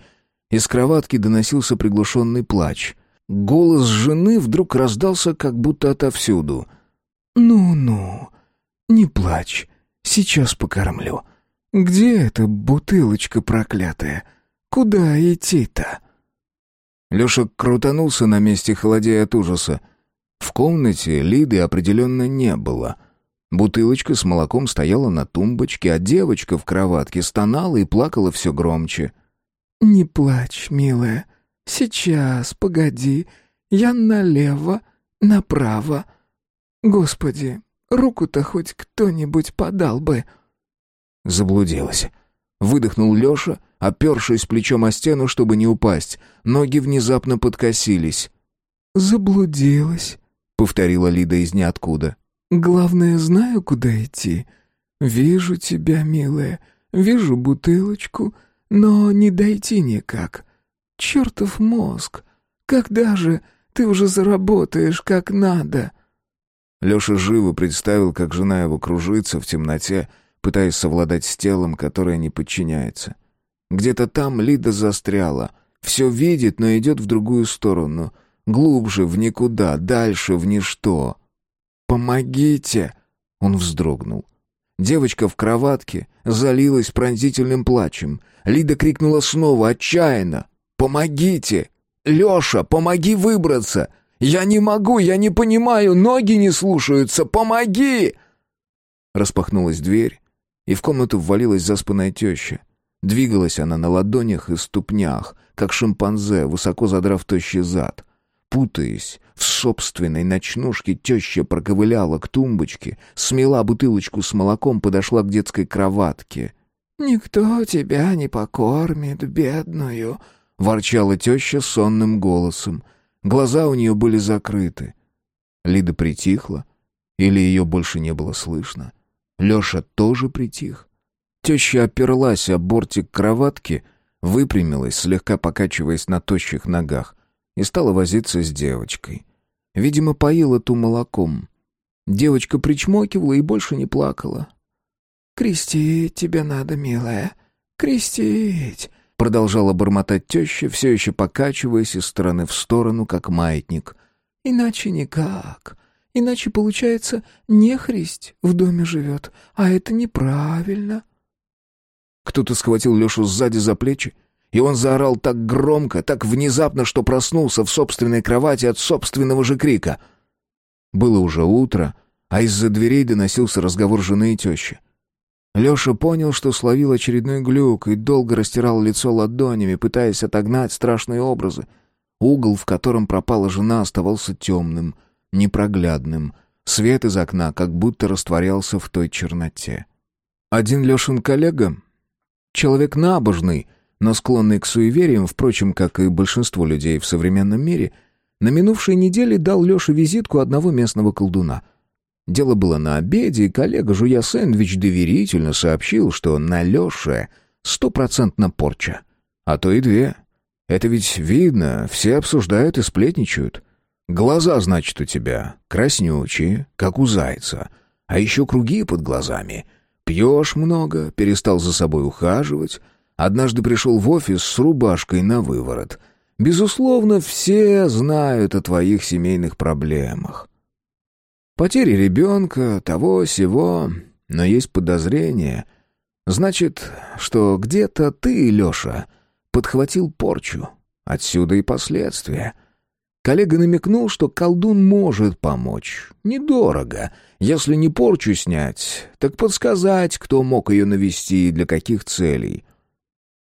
Из кроватки доносился приглушенный плач. Голос жены вдруг раздался как будто отовсюду — «Ну-ну, не плачь, сейчас покормлю. Где эта бутылочка проклятая? Куда идти-то?» Леша крутанулся на месте, холодея от ужаса. В комнате Лиды определенно не было. Бутылочка с молоком стояла на тумбочке, а девочка в кроватке стонала и плакала все громче. «Не плачь, милая. Сейчас, погоди. Я налево, направо». Господи, руку-то хоть кто-нибудь подал бы. Заблудилась. Выдохнул Леша, опершись плечом о стену, чтобы не упасть. Ноги внезапно подкосились. «Заблудилась», — повторила Лида из ниоткуда. «Главное, знаю, куда идти. Вижу тебя, милая, вижу бутылочку, но не дойти никак. Чертов мозг! Когда же ты уже заработаешь как надо?» Леша живо представил, как жена его кружится в темноте, пытаясь совладать с телом, которое не подчиняется. Где-то там Лида застряла. Все видит, но идет в другую сторону. глубже в никуда, дальше в ничто. «Помогите!» — он вздрогнул. Девочка в кроватке залилась пронзительным плачем. Лида крикнула снова, отчаянно. «Помогите! Леша, помоги выбраться! Я не могу, я не понимаю, ноги не слушаются! Помоги!» Распахнулась дверь, и в комнату ввалилась заспанная теща. Двигалась она на ладонях и ступнях, как шимпанзе, высоко задрав тощий зад. Путаясь в собственной ночнушке, теща проковыляла к тумбочке, смела бутылочку с молоком, подошла к детской кроватке. «Никто тебя не покормит, бедную», — ворчала теща сонным голосом. Глаза у нее были закрыты. Лида притихла, или ее больше не было слышно. Леша тоже притих. Теща оперлась о бортик кроватки, выпрямилась, слегка покачиваясь на тощих ногах, и стала возиться с девочкой. Видимо, поила ту молоком. Девочка причмокивала и больше не плакала. «Крестить тебе надо, милая, крестить!» Продолжала бормотать теща, все еще покачиваясь из стороны в сторону, как маятник. «Иначе никак. Иначе, получается, не христь в доме живет, а это неправильно». Кто-то схватил Лешу сзади за плечи, и он заорал так громко, так внезапно, что проснулся в собственной кровати от собственного же крика. Было уже утро, а из-за дверей доносился разговор жены и тещи. Леша понял, что словил очередной глюк и долго растирал лицо ладонями, пытаясь отогнать страшные образы. Угол, в котором пропала жена, оставался темным, непроглядным. Свет из окна как будто растворялся в той черноте. Один Лешин коллега, человек набожный, но склонный к суевериям, впрочем, как и большинство людей в современном мире, на минувшей неделе дал Леше визитку одного местного колдуна — Дело было на обеде, и коллега, жуя сэндвич, доверительно сообщил, что на Леше стопроцентно порча. А то и две. Это ведь видно, все обсуждают и сплетничают. Глаза, значит, у тебя краснючие, как у зайца, а еще круги под глазами. Пьешь много, перестал за собой ухаживать. Однажды пришел в офис с рубашкой на выворот. Безусловно, все знают о твоих семейных проблемах. Потери ребенка, того, сего, но есть подозрение. Значит, что где-то ты, Леша, подхватил порчу. Отсюда и последствия. Коллега намекнул, что колдун может помочь. Недорого. Если не порчу снять, так подсказать, кто мог ее навести и для каких целей.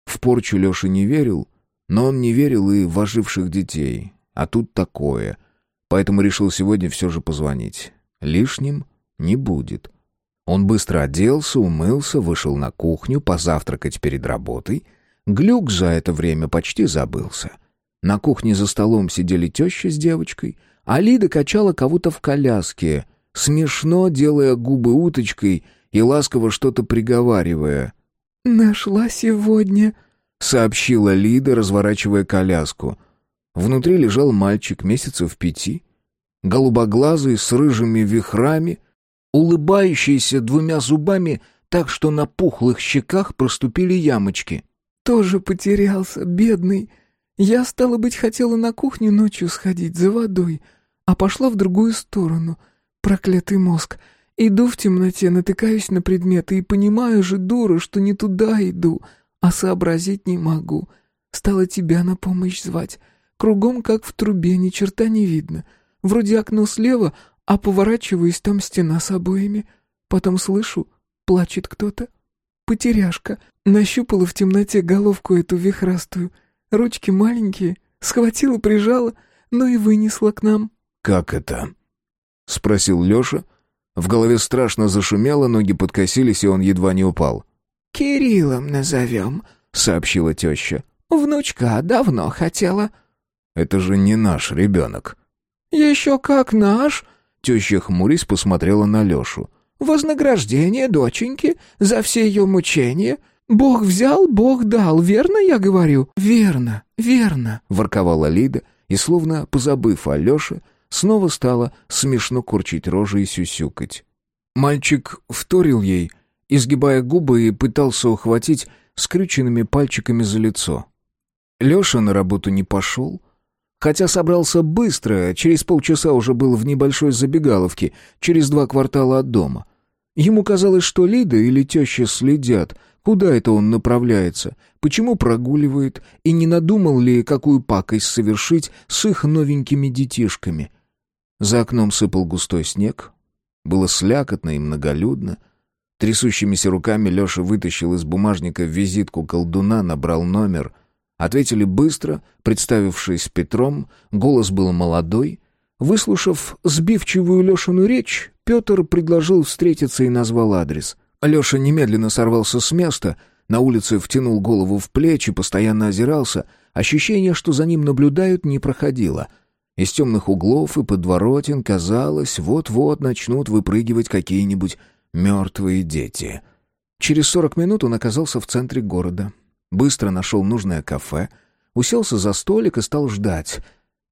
В порчу Леша не верил, но он не верил и в оживших детей. А тут такое. Поэтому решил сегодня все же позвонить. Лишним не будет. Он быстро оделся, умылся, вышел на кухню позавтракать перед работой. Глюк за это время почти забылся. На кухне за столом сидели теща с девочкой, а Лида качала кого-то в коляске, смешно делая губы уточкой и ласково что-то приговаривая. «Нашла сегодня», — сообщила Лида, разворачивая коляску. Внутри лежал мальчик месяцев пяти, голубоглазый, с рыжими вихрами, улыбающийся двумя зубами так, что на пухлых щеках проступили ямочки. «Тоже потерялся, бедный. Я, стало быть, хотела на кухню ночью сходить за водой, а пошла в другую сторону. Проклятый мозг. Иду в темноте, натыкаюсь на предметы и понимаю же, дура, что не туда иду, а сообразить не могу. Стала тебя на помощь звать. Кругом, как в трубе, ни черта не видно». Вроде окно слева, а поворачиваюсь, там стена с обоями. Потом слышу, плачет кто-то. Потеряшка. Нащупала в темноте головку эту вихрастую. Ручки маленькие. Схватила, прижала, но и вынесла к нам. «Как это?» — спросил Леша. В голове страшно зашумело, ноги подкосились, и он едва не упал. «Кириллом назовем», — сообщила теща. «Внучка давно хотела». «Это же не наш ребенок». «Еще как наш!» Теща хмурясь посмотрела на Лешу. «Вознаграждение доченьки за все ее мучения. Бог взял, Бог дал, верно я говорю?» «Верно, верно», — ворковала Лида, и, словно позабыв о Леше, снова стала смешно курчить рожи и сюсюкать. Мальчик вторил ей, изгибая губы и пытался ухватить скрюченными пальчиками за лицо. Леша на работу не пошел, Хотя собрался быстро, через полчаса уже был в небольшой забегаловке, через два квартала от дома. Ему казалось, что Лида или теща следят, куда это он направляется, почему прогуливает, и не надумал ли, какую пакость совершить с их новенькими детишками. За окном сыпал густой снег. Было слякотно и многолюдно. Трясущимися руками Леша вытащил из бумажника визитку колдуна, набрал номер — Ответили быстро, представившись Петром, голос был молодой. Выслушав сбивчивую Лешину речь, Петр предложил встретиться и назвал адрес. Леша немедленно сорвался с места, на улице втянул голову в плечи, постоянно озирался. Ощущение, что за ним наблюдают, не проходило. Из темных углов и подворотен, казалось, вот-вот начнут выпрыгивать какие-нибудь мертвые дети. Через сорок минут он оказался в центре города. Быстро нашел нужное кафе, уселся за столик и стал ждать.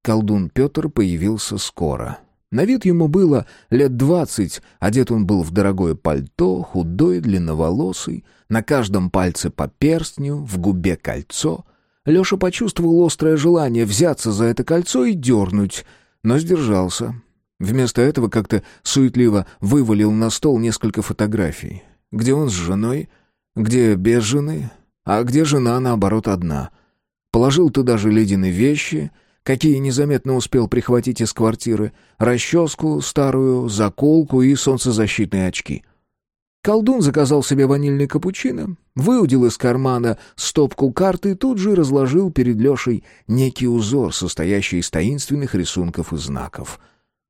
Колдун Петр появился скоро. На вид ему было лет двадцать, одет он был в дорогое пальто, худой, длинноволосый, на каждом пальце по перстню, в губе кольцо. Леша почувствовал острое желание взяться за это кольцо и дернуть, но сдержался. Вместо этого как-то суетливо вывалил на стол несколько фотографий. Где он с женой, где без жены, а где жена, наоборот, одна. Положил туда же ледяные вещи, какие незаметно успел прихватить из квартиры, расческу старую, заколку и солнцезащитные очки. Колдун заказал себе ванильный капучино, выудил из кармана стопку карт и тут же разложил перед Лешей некий узор, состоящий из таинственных рисунков и знаков.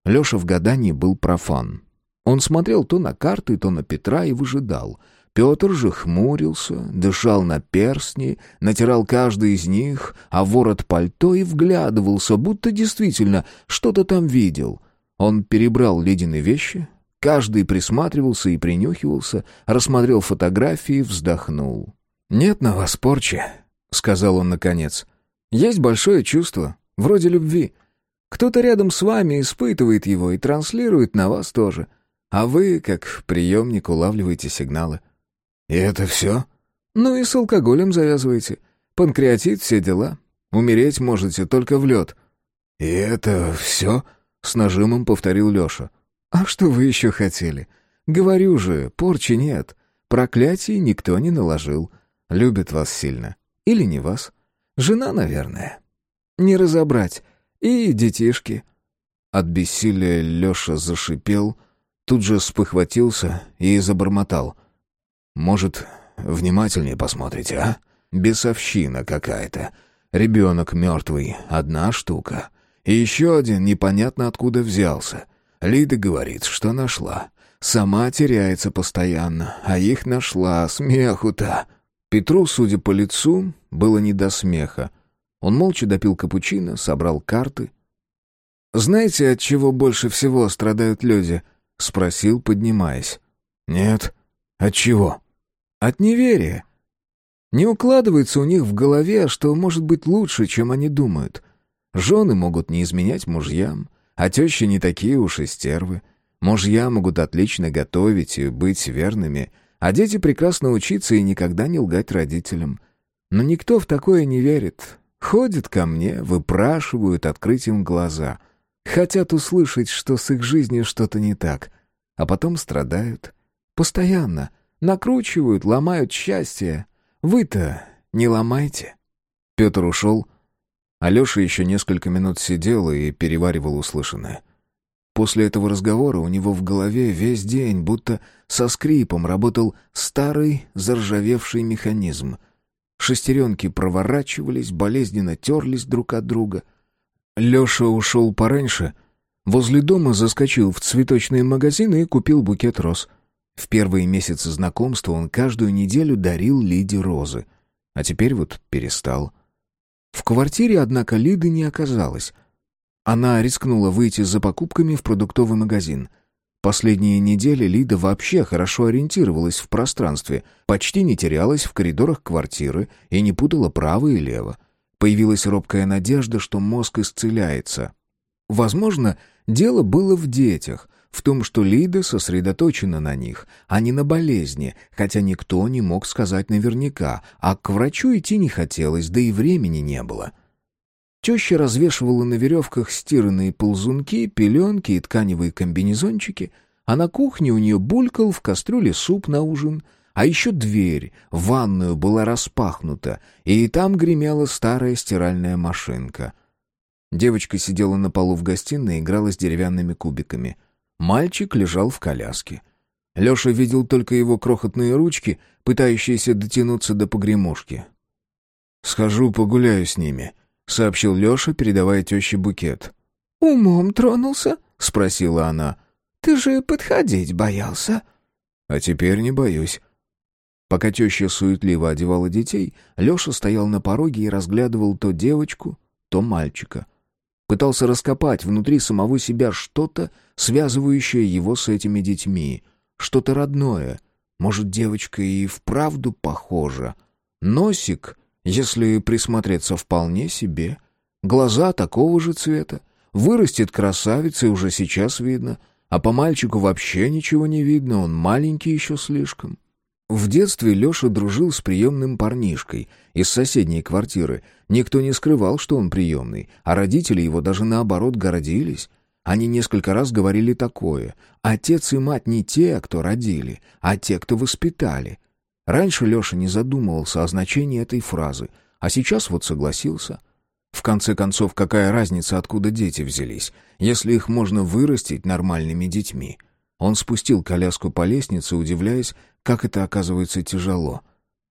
Леша в гадании был профан. Он смотрел то на карты, то на Петра и выжидал — Петр же хмурился, дышал на перстни, натирал каждый из них, а ворот пальто и вглядывался, будто действительно что-то там видел. Он перебрал ледяные вещи, каждый присматривался и принюхивался, рассмотрел фотографии, вздохнул. «Нет на вас порчи», — сказал он наконец. «Есть большое чувство, вроде любви. Кто-то рядом с вами испытывает его и транслирует на вас тоже, а вы, как приемник, улавливаете сигналы». «И это все?» «Ну и с алкоголем завязываете. Панкреатит, все дела. Умереть можете только в лед». «И это все?» — с нажимом повторил Леша. «А что вы еще хотели? Говорю же, порчи нет. Проклятий никто не наложил. Любит вас сильно. Или не вас. Жена, наверное. Не разобрать. И детишки». От бессилия Леша зашипел, тут же спохватился и забормотал — может, внимательнее посмотрите, а? Бесовщина какая-то. Ребенок мертвый, одна штука. И еще один непонятно откуда взялся. Лида говорит, что нашла. Сама теряется постоянно, а их нашла, смеху-то. Петру, судя по лицу, было не до смеха. Он молча допил капучино, собрал карты. «Знаете, от чего больше всего страдают люди?» — спросил, поднимаясь. «Нет. От чего?» От неверия. Не укладывается у них в голове, что может быть лучше, чем они думают. Жены могут не изменять мужьям, а тещи не такие уж и стервы. Мужья могут отлично готовить и быть верными, а дети прекрасно учиться и никогда не лгать родителям. Но никто в такое не верит. Ходят ко мне, выпрашивают открыть им глаза. Хотят услышать, что с их жизнью что-то не так. А потом страдают. Постоянно — Накручивают, ломают счастье. Вы-то не ломайте». Петр ушел. Алеша еще несколько минут сидел и переваривал услышанное. После этого разговора у него в голове весь день будто со скрипом работал старый заржавевший механизм. Шестеренки проворачивались, болезненно терлись друг от друга. Леша ушел пораньше. Возле дома заскочил в цветочный магазин и купил букет роз — в первые месяцы знакомства он каждую неделю дарил Лиде розы, а теперь вот перестал. В квартире, однако, Лиды не оказалось. Она рискнула выйти за покупками в продуктовый магазин. Последние недели Лида вообще хорошо ориентировалась в пространстве, почти не терялась в коридорах квартиры и не путала право и лево. Появилась робкая надежда, что мозг исцеляется. Возможно, дело было в детях, в том, что Лида сосредоточена на них, а не на болезни, хотя никто не мог сказать наверняка, а к врачу идти не хотелось, да и времени не было. Теща развешивала на веревках стиранные ползунки, пеленки и тканевые комбинезончики, а на кухне у нее булькал в кастрюле суп на ужин, а еще дверь в ванную была распахнута, и там гремела старая стиральная машинка. Девочка сидела на полу в гостиной и играла с деревянными кубиками. Мальчик лежал в коляске. Леша видел только его крохотные ручки, пытающиеся дотянуться до погремушки. «Схожу погуляю с ними», — сообщил Леша, передавая теще букет. «Умом тронулся?» — спросила она. «Ты же подходить боялся». «А теперь не боюсь». Пока теща суетливо одевала детей, Леша стоял на пороге и разглядывал то девочку, то мальчика. Пытался раскопать внутри самого себя что-то, связывающее его с этими детьми. Что-то родное. Может, девочка и вправду похожа. Носик если присмотреться вполне себе. Глаза такого же цвета. Вырастет красавица, и уже сейчас видно. А по мальчику вообще ничего не видно, он маленький еще слишком. В детстве Леша дружил с приемным парнишкой из соседней квартиры. Никто не скрывал, что он приемный, а родители его даже наоборот гордились. Они несколько раз говорили такое. Отец и мать не те, кто родили, а те, кто воспитали. Раньше Леша не задумывался о значении этой фразы, а сейчас вот согласился. В конце концов, какая разница, откуда дети взялись, если их можно вырастить нормальными детьми? Он спустил коляску по лестнице, удивляясь, как это оказывается тяжело.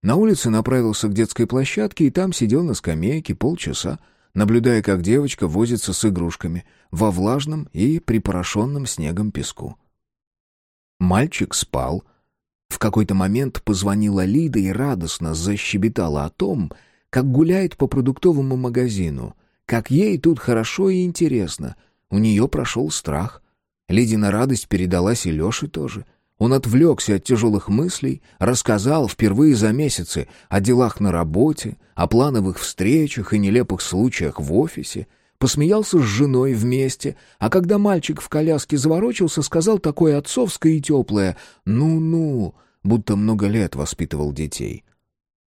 На улице направился к детской площадке и там сидел на скамейке полчаса, наблюдая, как девочка возится с игрушками во влажном и припорошенном снегом песку. Мальчик спал, в какой-то момент позвонила Лида и радостно защебетала о том, как гуляет по продуктовому магазину, как ей тут хорошо и интересно. У нее прошел страх. Лидина радость передалась и Леше тоже. Он отвлекся от тяжелых мыслей, рассказал впервые за месяцы о делах на работе, о плановых встречах и нелепых случаях в офисе, посмеялся с женой вместе, а когда мальчик в коляске заворочился, сказал такое отцовское и теплое «ну-ну», будто много лет воспитывал детей.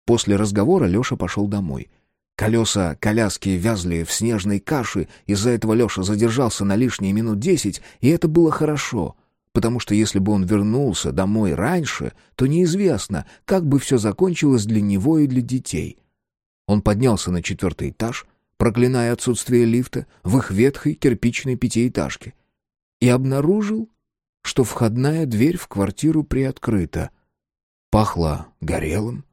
После разговора Леша пошел домой. Колеса коляски вязли в снежной каше, из-за этого Леша задержался на лишние минут десять, и это было хорошо, потому что если бы он вернулся домой раньше, то неизвестно, как бы все закончилось для него и для детей. Он поднялся на четвертый этаж, проклиная отсутствие лифта в их ветхой кирпичной пятиэтажке, и обнаружил, что входная дверь в квартиру приоткрыта. Пахло горелым,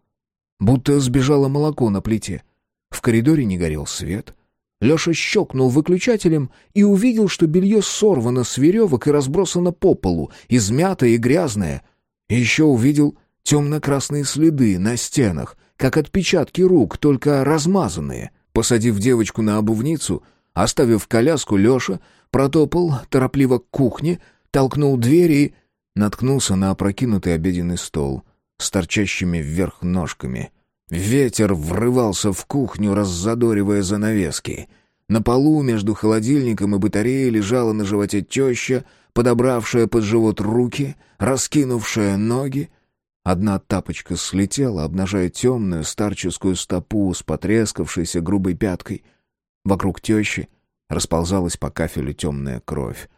будто сбежало молоко на плите. В коридоре не горел свет. Леша щелкнул выключателем и увидел, что белье сорвано с веревок и разбросано по полу, измятое и грязное. И еще увидел темно-красные следы на стенах, как отпечатки рук, только размазанные. Посадив девочку на обувницу, оставив коляску, Леша протопал торопливо к кухне, толкнул дверь и наткнулся на опрокинутый обеденный стол — с торчащими вверх ножками. Ветер врывался в кухню, раззадоривая занавески. На полу между холодильником и батареей лежала на животе теща, подобравшая под живот руки, раскинувшая ноги. Одна тапочка слетела, обнажая темную старческую стопу с потрескавшейся грубой пяткой. Вокруг тещи расползалась по кафелю темная кровь.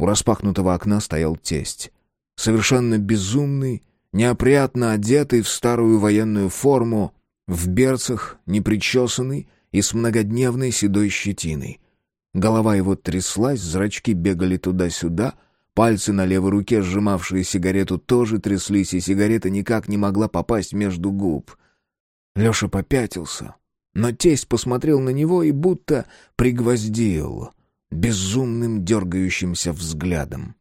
У распахнутого окна стоял тесть. Совершенно безумный неопрятно одетый в старую военную форму, в берцах, непричесанный и с многодневной седой щетиной. Голова его тряслась, зрачки бегали туда-сюда, пальцы на левой руке, сжимавшие сигарету, тоже тряслись, и сигарета никак не могла попасть между губ. Леша попятился, но тесть посмотрел на него и будто пригвоздил безумным дергающимся взглядом.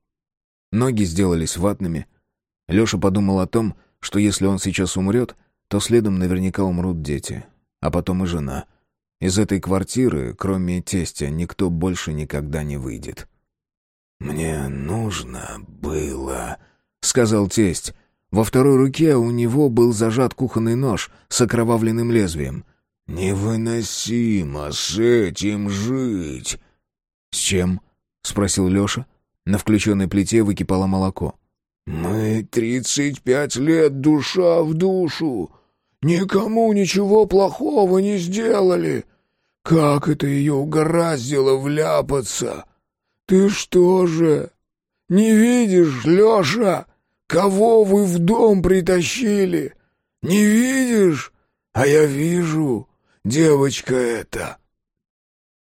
Ноги сделались ватными — Леша подумал о том, что если он сейчас умрет, то следом наверняка умрут дети, а потом и жена. Из этой квартиры, кроме тестя, никто больше никогда не выйдет. «Мне нужно было...» — сказал тесть. Во второй руке у него был зажат кухонный нож с окровавленным лезвием. «Невыносимо с этим жить!» «С чем?» — спросил Леша. На включенной плите выкипало молоко. «Мы тридцать пять лет душа в душу. Никому ничего плохого не сделали. Как это ее угораздило вляпаться? Ты что же, не видишь, Леша, кого вы в дом притащили? Не видишь? А я вижу, девочка эта.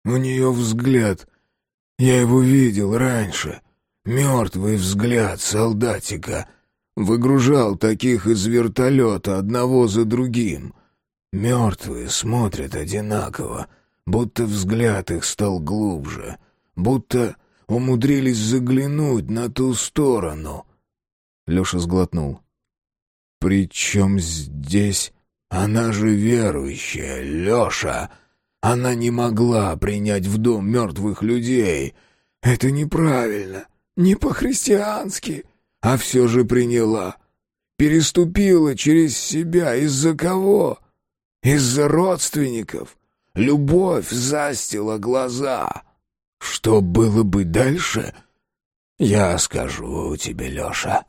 У нее взгляд. Я его видел раньше. Мертвый взгляд солдатика. Выгружал таких из вертолета одного за другим. Мертвые смотрят одинаково, будто взгляд их стал глубже, будто умудрились заглянуть на ту сторону. Леша сглотнул. «При чем здесь? Она же верующая, Леша! Она не могла принять в дом мертвых людей. Это неправильно, не по-христиански, а все же приняла. Переступила через себя из-за кого? Из-за родственников. Любовь застила глаза». Что было бы дальше? Я скажу тебе, Леша.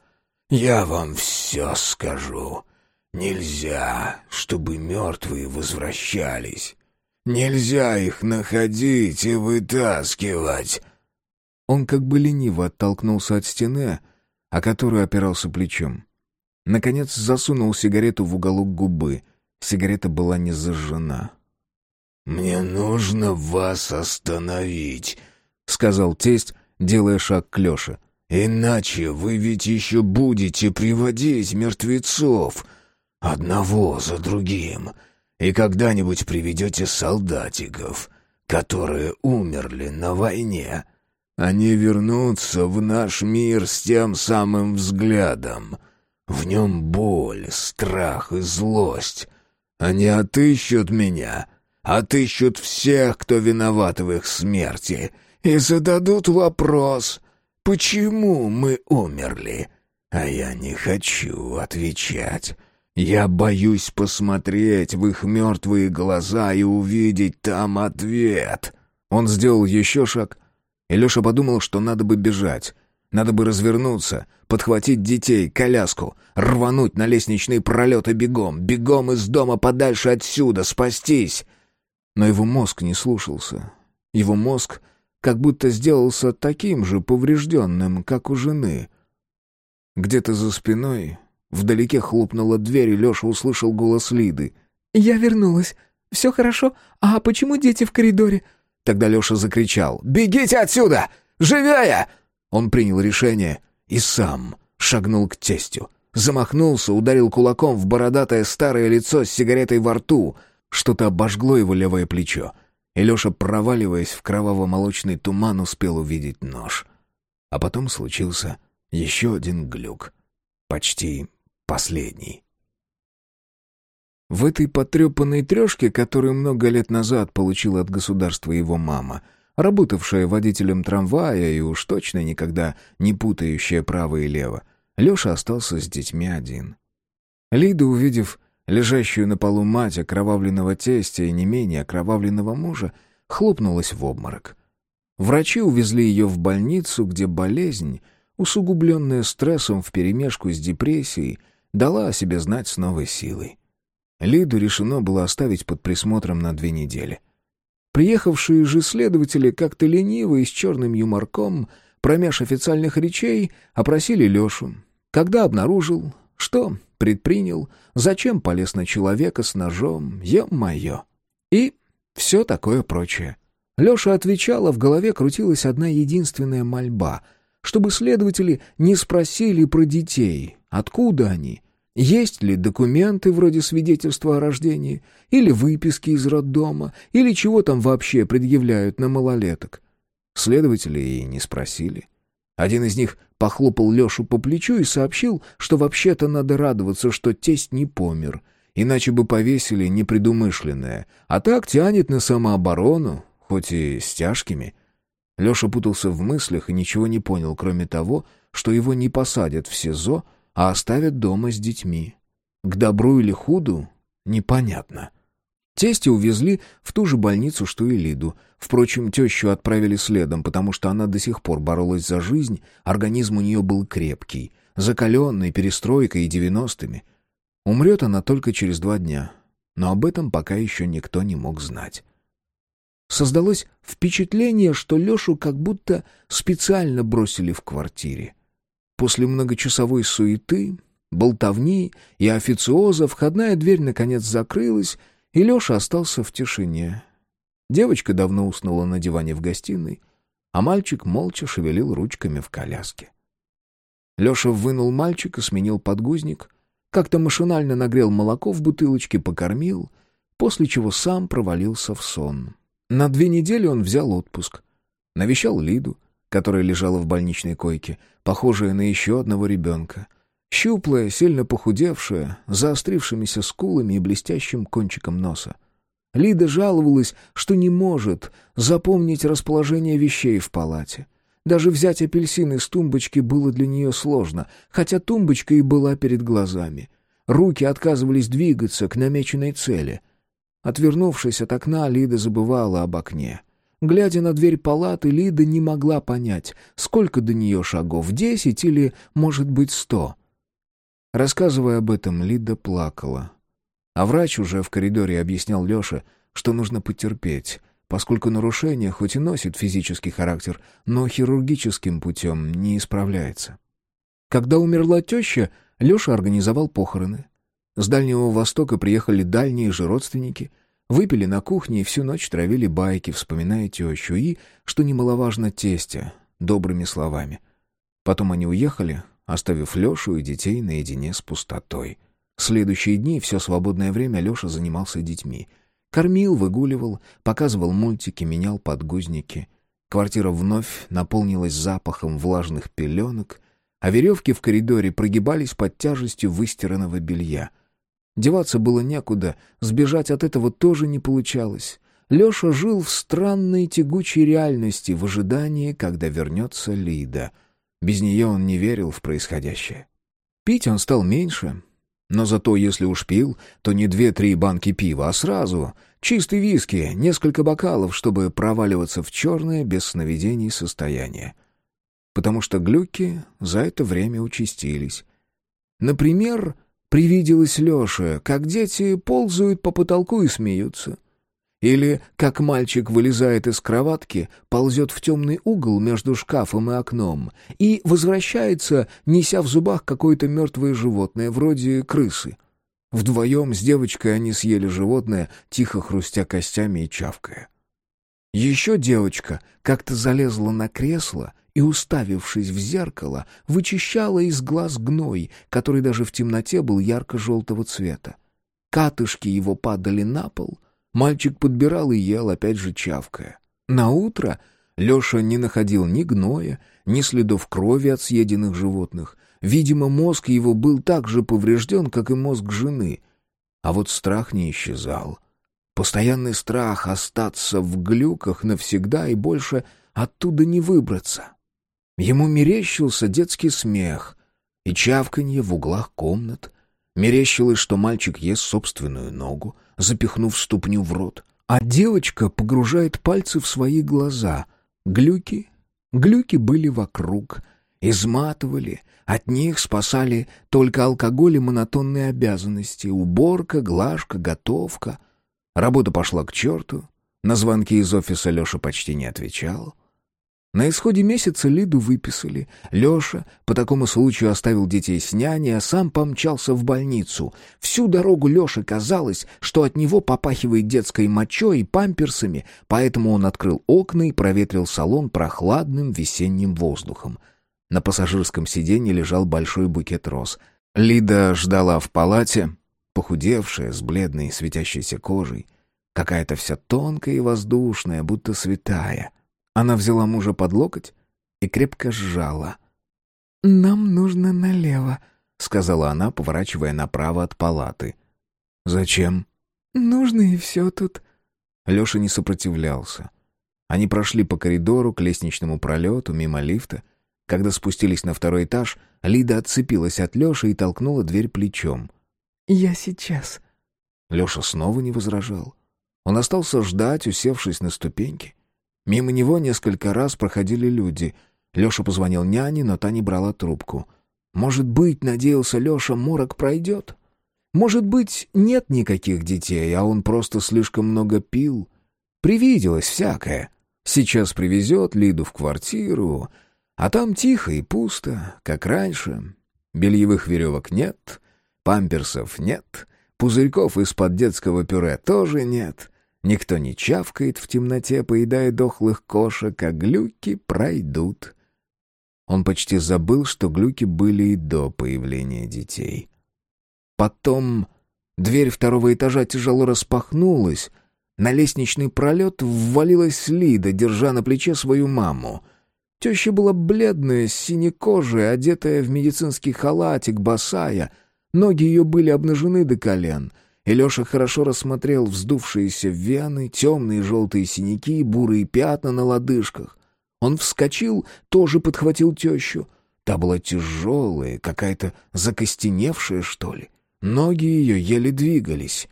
Я вам все скажу. Нельзя, чтобы мертвые возвращались. Нельзя их находить и вытаскивать. Он как бы лениво оттолкнулся от стены, о которую опирался плечом. Наконец засунул сигарету в уголок губы. Сигарета была не зажжена. «Мне нужно вас остановить», — сказал тесть, делая шаг к Лёше. «Иначе вы ведь еще будете приводить мертвецов одного за другим, и когда-нибудь приведете солдатиков, которые умерли на войне. Они вернутся в наш мир с тем самым взглядом. В нем боль, страх и злость. Они отыщут меня» отыщут всех, кто виноват в их смерти, и зададут вопрос, почему мы умерли. А я не хочу отвечать. Я боюсь посмотреть в их мертвые глаза и увидеть там ответ. Он сделал еще шаг, и Леша подумал, что надо бы бежать. Надо бы развернуться, подхватить детей, коляску, рвануть на лестничный пролет и бегом, бегом из дома подальше отсюда, спастись. Но его мозг не слушался. Его мозг как будто сделался таким же поврежденным, как у жены. Где-то за спиной вдалеке хлопнула дверь, и Леша услышал голос Лиды. «Я вернулась. Все хорошо? А почему дети в коридоре?» Тогда Леша закричал. «Бегите отсюда! Живее!» Он принял решение и сам шагнул к тестю. Замахнулся, ударил кулаком в бородатое старое лицо с сигаретой во рту — что-то обожгло его левое плечо, и Леша, проваливаясь в кроваво-молочный туман, успел увидеть нож. А потом случился еще один глюк. Почти последний. В этой потрепанной трешке, которую много лет назад получила от государства его мама, работавшая водителем трамвая и уж точно никогда не путающая право и лево, Леша остался с детьми один. Лида, увидев лежащую на полу мать окровавленного тестя и не менее окровавленного мужа, хлопнулась в обморок. Врачи увезли ее в больницу, где болезнь, усугубленная стрессом вперемешку с депрессией, дала о себе знать с новой силой. Лиду решено было оставить под присмотром на две недели. Приехавшие же следователи как-то лениво и с черным юморком, промеж официальных речей, опросили Лешу. Когда обнаружил, что предпринял, зачем полез на человека с ножом, е-мое. И все такое прочее. Леша отвечала, в голове крутилась одна единственная мольба, чтобы следователи не спросили про детей, откуда они, есть ли документы вроде свидетельства о рождении, или выписки из роддома, или чего там вообще предъявляют на малолеток. Следователи и не спросили. Один из них похлопал Лешу по плечу и сообщил, что вообще-то надо радоваться, что тесть не помер, иначе бы повесили непредумышленное, а так тянет на самооборону, хоть и с тяжкими. Леша путался в мыслях и ничего не понял, кроме того, что его не посадят в СИЗО, а оставят дома с детьми. К добру или худу — непонятно. Тестя увезли в ту же больницу, что и Лиду. Впрочем, тещу отправили следом, потому что она до сих пор боролась за жизнь, организм у нее был крепкий, закаленный перестройкой и девяностыми. Умрет она только через два дня, но об этом пока еще никто не мог знать. Создалось впечатление, что Лешу как будто специально бросили в квартире. После многочасовой суеты, болтовни и официоза входная дверь наконец закрылась, и Леша остался в тишине. Девочка давно уснула на диване в гостиной, а мальчик молча шевелил ручками в коляске. Леша вынул мальчика, сменил подгузник, как-то машинально нагрел молоко в бутылочке, покормил, после чего сам провалился в сон. На две недели он взял отпуск. Навещал Лиду, которая лежала в больничной койке, похожая на еще одного ребенка. Щуплая, сильно похудевшая, заострившимися скулами и блестящим кончиком носа. Лида жаловалась, что не может запомнить расположение вещей в палате. Даже взять апельсин из тумбочки было для нее сложно, хотя тумбочка и была перед глазами. Руки отказывались двигаться к намеченной цели — Отвернувшись от окна, Лида забывала об окне. Глядя на дверь палаты, Лида не могла понять, сколько до нее шагов, десять или, может быть, сто. Рассказывая об этом, Лида плакала. А врач уже в коридоре объяснял Леше, что нужно потерпеть, поскольку нарушение хоть и носит физический характер, но хирургическим путем не исправляется. Когда умерла теща, Леша организовал похороны. С Дальнего Востока приехали дальние же родственники, выпили на кухне и всю ночь травили байки, вспоминая тещу и, что немаловажно, тестя, добрыми словами. Потом они уехали, оставив Лешу и детей наедине с пустотой. Следующие дни все свободное время Леша занимался детьми. Кормил, выгуливал, показывал мультики, менял подгузники. Квартира вновь наполнилась запахом влажных пеленок, а веревки в коридоре прогибались под тяжестью выстиранного белья — Деваться было некуда, сбежать от этого тоже не получалось. Леша жил в странной тягучей реальности, в ожидании, когда вернется Лида. Без нее он не верил в происходящее. Пить он стал меньше, но зато если уж пил, то не две-три банки пива, а сразу чистый виски, несколько бокалов, чтобы проваливаться в черное без сновидений состояние. Потому что глюки за это время участились. Например, Привиделось Леше, как дети ползают по потолку и смеются. Или как мальчик вылезает из кроватки, ползет в темный угол между шкафом и окном и возвращается, неся в зубах какое-то мертвое животное, вроде крысы. Вдвоем с девочкой они съели животное, тихо хрустя костями и чавкая. Еще девочка как-то залезла на кресло и, уставившись в зеркало, вычищала из глаз гной, который даже в темноте был ярко-желтого цвета. Катышки его падали на пол, мальчик подбирал и ел, опять же чавкая. На утро Леша не находил ни гноя, ни следов крови от съеденных животных. Видимо, мозг его был так же поврежден, как и мозг жены. А вот страх не исчезал. Постоянный страх остаться в глюках навсегда и больше оттуда не выбраться. Ему мерещился детский смех и чавканье в углах комнат. Мерещилось, что мальчик ест собственную ногу, запихнув ступню в рот, а девочка погружает пальцы в свои глаза. Глюки? Глюки были вокруг, изматывали, от них спасали только алкоголь и монотонные обязанности, уборка, глажка, готовка. Работа пошла к черту, на звонки из офиса Леша почти не отвечал — на исходе месяца Лиду выписали. Леша по такому случаю оставил детей с няней, а сам помчался в больницу. Всю дорогу Леше казалось, что от него попахивает детской мочой и памперсами, поэтому он открыл окна и проветрил салон прохладным весенним воздухом. На пассажирском сиденье лежал большой букет роз. Лида ждала в палате, похудевшая, с бледной светящейся кожей. Какая-то вся тонкая и воздушная, будто святая — она взяла мужа под локоть и крепко сжала. «Нам нужно налево», — сказала она, поворачивая направо от палаты. «Зачем?» «Нужно и все тут». Леша не сопротивлялся. Они прошли по коридору к лестничному пролету, мимо лифта. Когда спустились на второй этаж, Лида отцепилась от Леши и толкнула дверь плечом. «Я сейчас». Леша снова не возражал. Он остался ждать, усевшись на ступеньки. Мимо него несколько раз проходили люди. Леша позвонил няне, но та не брала трубку. Может быть, надеялся Леша, морок пройдет? Может быть, нет никаких детей, а он просто слишком много пил? Привиделось всякое. Сейчас привезет Лиду в квартиру, а там тихо и пусто, как раньше. Бельевых веревок нет, памперсов нет, пузырьков из-под детского пюре тоже нет. Никто не чавкает в темноте, поедая дохлых кошек, а глюки пройдут. Он почти забыл, что глюки были и до появления детей. Потом дверь второго этажа тяжело распахнулась. На лестничный пролет ввалилась Лида, держа на плече свою маму. Теща была бледная, с синей кожей, одетая в медицинский халатик, босая. Ноги ее были обнажены до колен. И Леша хорошо рассмотрел вздувшиеся вены, темные желтые синяки, бурые пятна на лодыжках. Он вскочил, тоже подхватил тещу. Та была тяжелая, какая-то закостеневшая, что ли. Ноги ее еле двигались.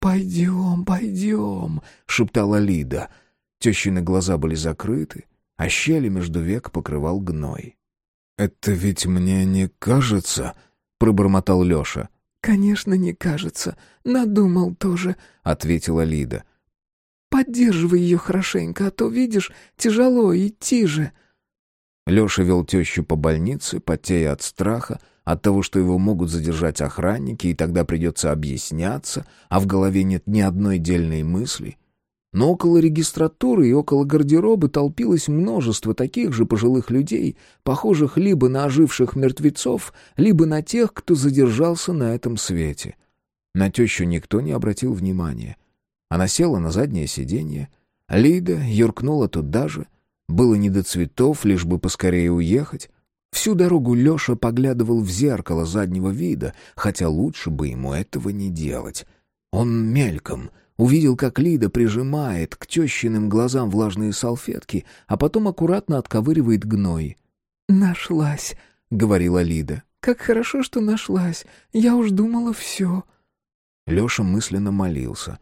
«Пойдем, пойдем», — шептала Лида. Тещины глаза были закрыты, а щели между век покрывал гной. «Это ведь мне не кажется», — пробормотал Леша. «Конечно, не кажется. Надумал тоже», — ответила Лида. «Поддерживай ее хорошенько, а то, видишь, тяжело идти же». Леша вел тещу по больнице, потея от страха, от того, что его могут задержать охранники, и тогда придется объясняться, а в голове нет ни одной дельной мысли. Но около регистратуры и около гардероба толпилось множество таких же пожилых людей, похожих либо на оживших мертвецов, либо на тех, кто задержался на этом свете. На тещу никто не обратил внимания. Она села на заднее сиденье. Лида юркнула туда же. Было не до цветов, лишь бы поскорее уехать. Всю дорогу Леша поглядывал в зеркало заднего вида, хотя лучше бы ему этого не делать. Он мельком увидел, как Лида прижимает к тещиным глазам влажные салфетки, а потом аккуратно отковыривает гной. «Нашлась», — говорила Лида. «Как хорошо, что нашлась. Я уж думала все». Леша мысленно молился.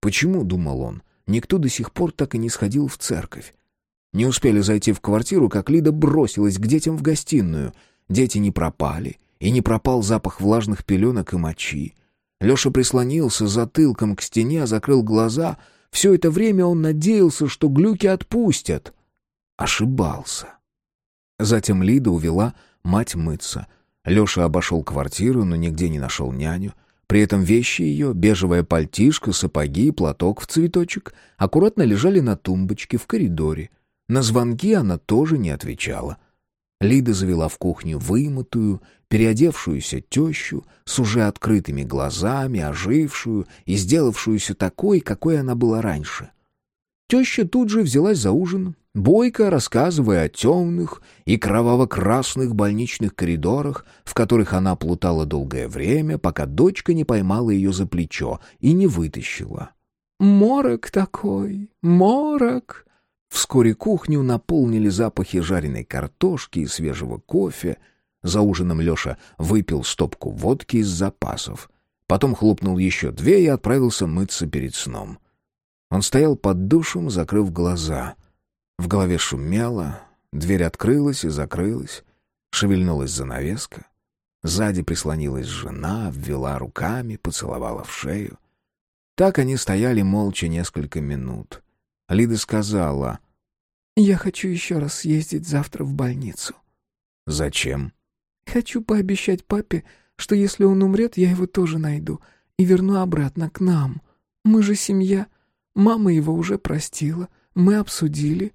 Почему, думал он, никто до сих пор так и не сходил в церковь? Не успели зайти в квартиру, как Лида бросилась к детям в гостиную. Дети не пропали, и не пропал запах влажных пеленок и мочи. Леша прислонился затылком к стене, закрыл глаза. Все это время он надеялся, что глюки отпустят. Ошибался. Затем Лида увела мать мыться. Леша обошел квартиру, но нигде не нашел няню. При этом вещи ее, бежевая пальтишко, сапоги, платок в цветочек, аккуратно лежали на тумбочке в коридоре. На звонки она тоже не отвечала. Лида завела в кухню вымытую, переодевшуюся тещу, с уже открытыми глазами, ожившую и сделавшуюся такой, какой она была раньше. Теща тут же взялась за ужин, бойко рассказывая о темных и кроваво-красных больничных коридорах, в которых она плутала долгое время, пока дочка не поймала ее за плечо и не вытащила. «Морок такой, морок!» Вскоре кухню наполнили запахи жареной картошки и свежего кофе. За ужином Леша выпил стопку водки из запасов. Потом хлопнул еще две и отправился мыться перед сном. Он стоял под душем, закрыв глаза. В голове шумело, дверь открылась и закрылась, шевельнулась занавеска. Сзади прислонилась жена, ввела руками, поцеловала в шею. Так они стояли молча несколько минут. Лида сказала, «Я хочу еще раз съездить завтра в больницу». «Зачем?» «Хочу пообещать папе, что если он умрет, я его тоже найду и верну обратно к нам. Мы же семья. Мама его уже простила. Мы обсудили».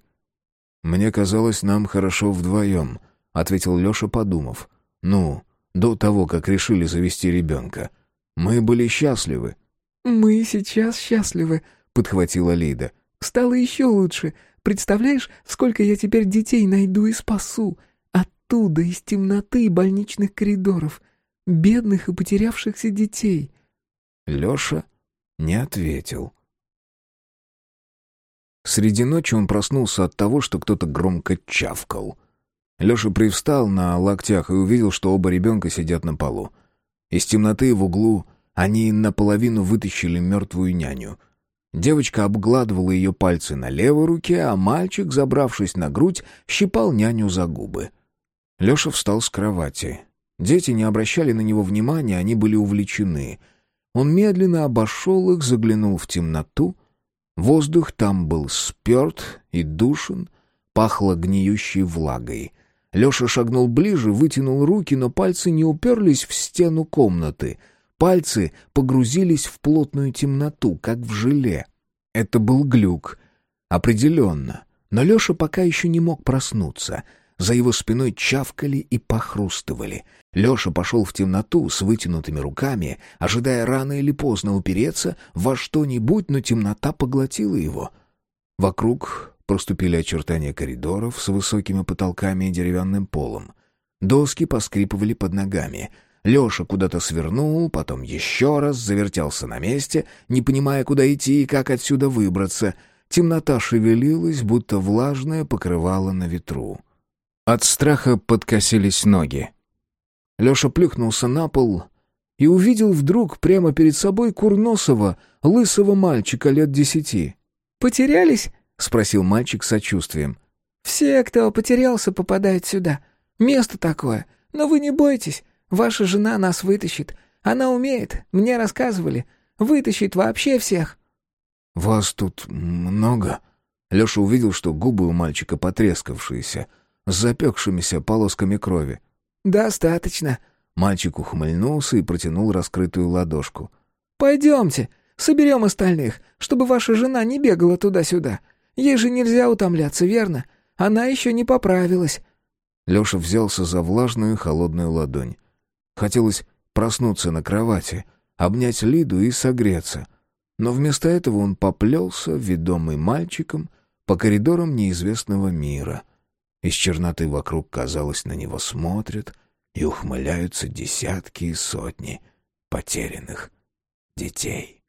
«Мне казалось, нам хорошо вдвоем», — ответил Леша, подумав. «Ну, до того, как решили завести ребенка. Мы были счастливы». «Мы сейчас счастливы», — подхватила Лида. «Стало еще лучше. Представляешь, сколько я теперь детей найду и спасу? Оттуда, из темноты больничных коридоров. Бедных и потерявшихся детей». Леша не ответил. Среди ночи он проснулся от того, что кто-то громко чавкал. Леша привстал на локтях и увидел, что оба ребенка сидят на полу. Из темноты в углу они наполовину вытащили мертвую няню. Девочка обгладывала ее пальцы на левой руке, а мальчик, забравшись на грудь, щипал няню за губы. Леша встал с кровати. Дети не обращали на него внимания, они были увлечены. Он медленно обошел их, заглянул в темноту — Воздух там был спёрт и душен, пахло гниющей влагой. Леша шагнул ближе, вытянул руки, но пальцы не уперлись в стену комнаты. Пальцы погрузились в плотную темноту, как в желе. Это был глюк. Определенно. Но Леша пока еще не мог проснуться. За его спиной чавкали и похрустывали. Леша пошел в темноту с вытянутыми руками, ожидая рано или поздно упереться во что-нибудь, но темнота поглотила его. Вокруг проступили очертания коридоров с высокими потолками и деревянным полом. Доски поскрипывали под ногами. Леша куда-то свернул, потом еще раз завертелся на месте, не понимая, куда идти и как отсюда выбраться. Темнота шевелилась, будто влажное покрывало на ветру. От страха подкосились ноги. Леша плюхнулся на пол и увидел вдруг прямо перед собой курносого, лысого мальчика лет десяти. «Потерялись?» — спросил мальчик с сочувствием. «Все, кто потерялся, попадают сюда. Место такое. Но вы не бойтесь. Ваша жена нас вытащит. Она умеет, мне рассказывали. Вытащит вообще всех». «Вас тут много?» Леша увидел, что губы у мальчика потрескавшиеся, с запекшимися полосками крови. «Достаточно». Мальчик ухмыльнулся и протянул раскрытую ладошку. «Пойдемте, соберем остальных, чтобы ваша жена не бегала туда-сюда. Ей же нельзя утомляться, верно? Она еще не поправилась». Леша взялся за влажную холодную ладонь. Хотелось проснуться на кровати, обнять Лиду и согреться. Но вместо этого он поплелся, ведомый мальчиком, по коридорам неизвестного мира — из черноты вокруг, казалось, на него смотрят и ухмыляются десятки и сотни потерянных детей.